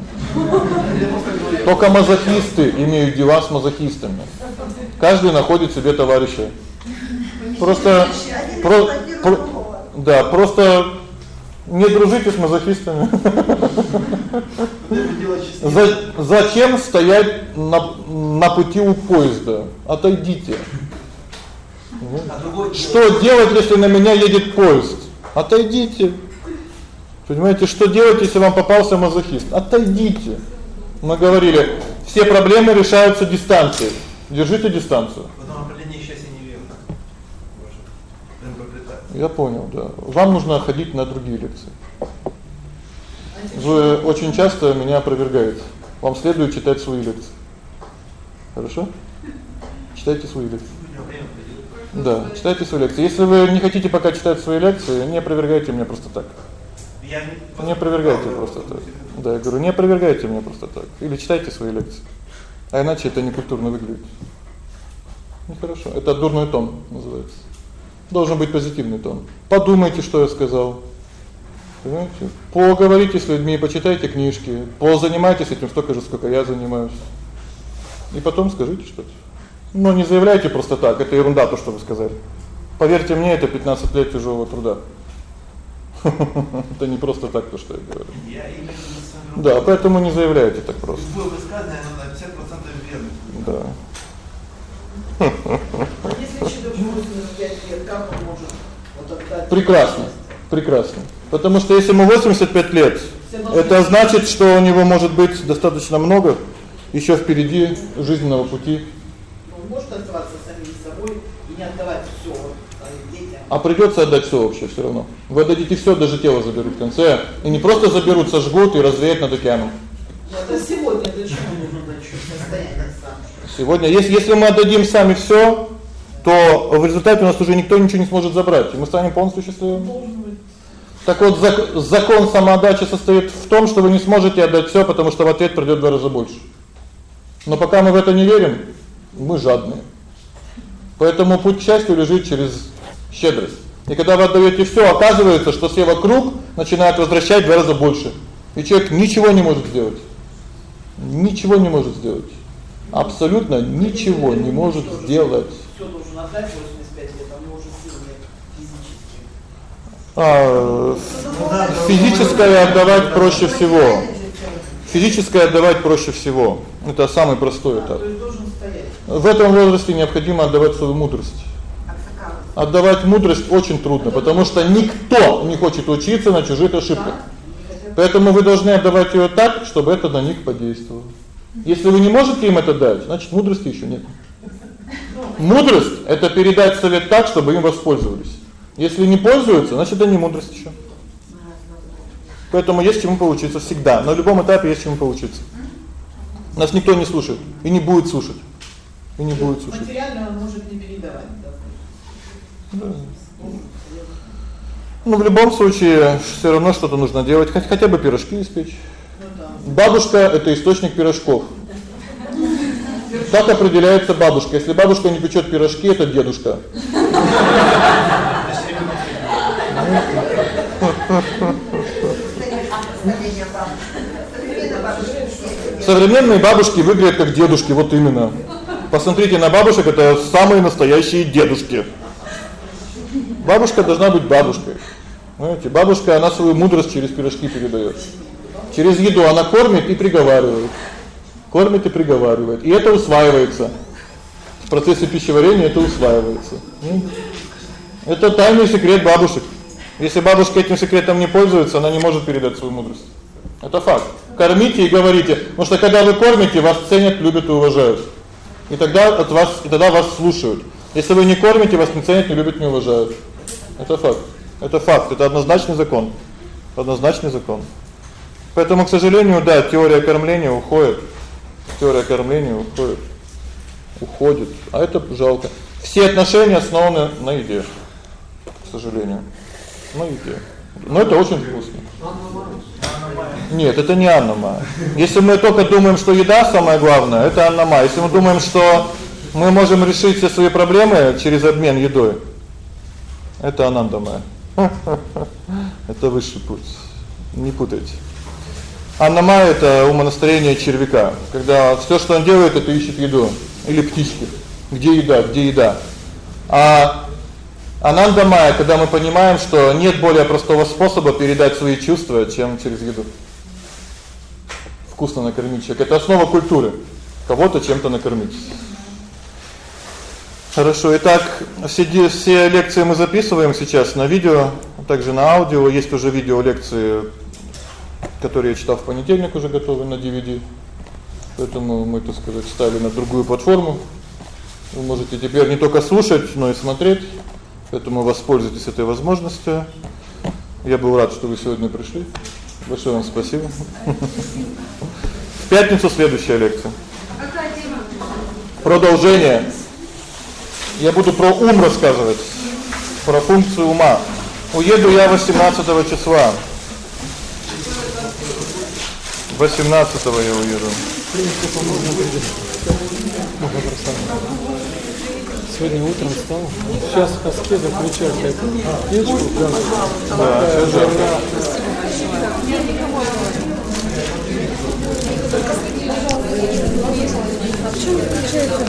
Только мазохисты имеют дела с мазохистами. Каждый находит себе товарища. Просто про, про, да, просто не дружите с мазохистами. За, зачем стоять на на пути у поезда? Отойдите. Что делать, если на меня едет поезд? Отойдите. Понимаете, что делать, если вам попался мазохист? Отойдите. Мы говорили, все проблемы решаются дистанцией. Держите дистанцию. Потом определение счастья неверно. Я понял, да. Вам нужно ходить на другие лекции. Вы очень часто меня опровергаете. Вам следует читать свои лекции. Хорошо? Читайте свои лекции. Да, читайте свои лекции. Если вы не хотите пока читать свои лекции, не опровергайте меня просто так. Я не опровергайте просто так. Да, я говорю, не опровергайте меня просто так. Или читайте свои лекции. А иначе это не культурно выглядит. Нехорошо. Это дурной тон называется. Должен быть позитивный тон. Подумайте, что я сказал. Понимаете? Поговорите с людьми, почитайте книжки, позанимайтесь этим столько же, сколько я занимаюсь. И потом скажите что-то. Но не заявляйте просто так, это ерунда то, что вы сказали. Поверьте мне, это 15 лет тяжелого труда. <laughs> Это не просто так то, что я говорю. Я именно Да, поэтому не заявляйте так просто. Любое высказывание оно на 50% верно. Да. Если человек 85 лет, как он может вот отдать? Прекрасно. Прекрасно. Потому что если ему 85 лет, это значит, что у него может быть достаточно много ещё впереди жизненного пути. Он может оставаться самим собой и не отдавать всё своим детям. А придётся отдать всё вообще всё равно. Вы отдадите всё, даже тело заберут в конце, и не просто заберут, сожгут и развеют над океаном. Но это сегодня для чего нужно дать состояние сам? Сегодня, если если мы отдадим сами всё, то в результате у нас уже никто ничего не сможет забрать, и мы станем полностью счастливыми. Так вот, закон самоотдачи состоит в том, что вы не сможете отдать всё, потому что в ответ придёт в два раза больше. Но пока мы в это не верим, мы жадные. Поэтому путь к счастью лежит через щедрость. И когда вы отдаёте всё, оказывается, что все вокруг начинают возвращать в два раза больше. И человек ничего не может сделать. Ничего не может сделать. Абсолютно ничего не может сделать. Всё должен отдать 85 лет, а у него уже сил нет физически. А физическое отдавать проще всего. Физическое отдавать проще всего. Это самый простой этап. В этом возрасте необходимо отдавать свою мудрость. Отдавать мудрость очень трудно, потому что никто не хочет учиться на чужих ошибках. Поэтому вы должны отдавать её так, чтобы это на них подействовало. Если вы не можете им это дать, значит, мудрости ещё нет. Мудрость это передать совет так, чтобы им воспользовались. Если не пользуются, значит, это не мудрость ещё. Поэтому есть чему поучиться всегда. На любом этапе есть чему поучиться. Нас никто не слушает и не будет слушать. И не будет слушать. Материально он может не передавать, да. Ну в любом случае всё равно что-то нужно делать, хоть хотя бы пирожки испечь. Бабушка это источник пирожков. Так определяется бабушка. Если бабушка не печёт пирожки, это дедушка. Современные бабушки выглядят как дедушки, вот именно. Посмотрите на бабушек, это самые настоящие дедушки. Бабушка должна быть бабушкой. Знаете, бабушка, она свою мудрость через пирожки передаёт. Через еду она кормит и приговаривает. Кормит и приговаривает. И это усваивается. В процессе пищеварения это усваивается. Это тайный секрет бабушек. Если бабушка этим секретом не пользуется, она не может передать свою мудрость. Это факт. Кормите и говорите, потому что когда вы кормите, вас ценят, любят и уважают. И тогда от вас и тогда вас слушают. Если вы не кормите, вас не ценят, не любят, не уважают. Это факт. Это факт, это однозначный закон. Однозначный закон. Поэтому, к сожалению, да, теория кормления уходит. Теория кормления уходит. Уходит. А это жалко. Все отношения основаны на еде. К сожалению. На еде. Но это очень вкусно. Нет, это не Анна Ма. Если мы только думаем, что еда самое главное, это Анна Ма. Если мы думаем, что мы можем решить все свои проблемы через обмен едой, это Ананда Ма. <laughs> Это высший путь. Не путайте. Аннама это умонастроение червяка. Когда всё, что он делает, это ищет еду или птички. Где еда, где еда? А Ананда Майя, когда мы понимаем, что нет более простого способа передать свои чувства, чем через еду. Вкусно накормить человека это основа культуры. Кого-то чем-то накормить. Хорошо. Итак, все все лекции мы записываем сейчас на видео, также на аудио. Есть уже видео лекции, которые я читал в понедельник, уже готовы на DVD. Поэтому мы, так сказать, стали на другую платформу. Вы можете теперь не только слушать, но и смотреть. Поэтому воспользуйтесь этой возможностью. Я был рад, что вы сегодня пришли. Большое вам спасибо. В пятницу следующая лекция. Продолжение. Я буду про ум рассказывать, про функцию ума. Уеду я 18 числа. 18-го я уеду. В принципе, Сегодня утром встал. Сейчас аскеза включает эту печку. Да, сейчас жарко. Только скажите, пожалуйста, почему не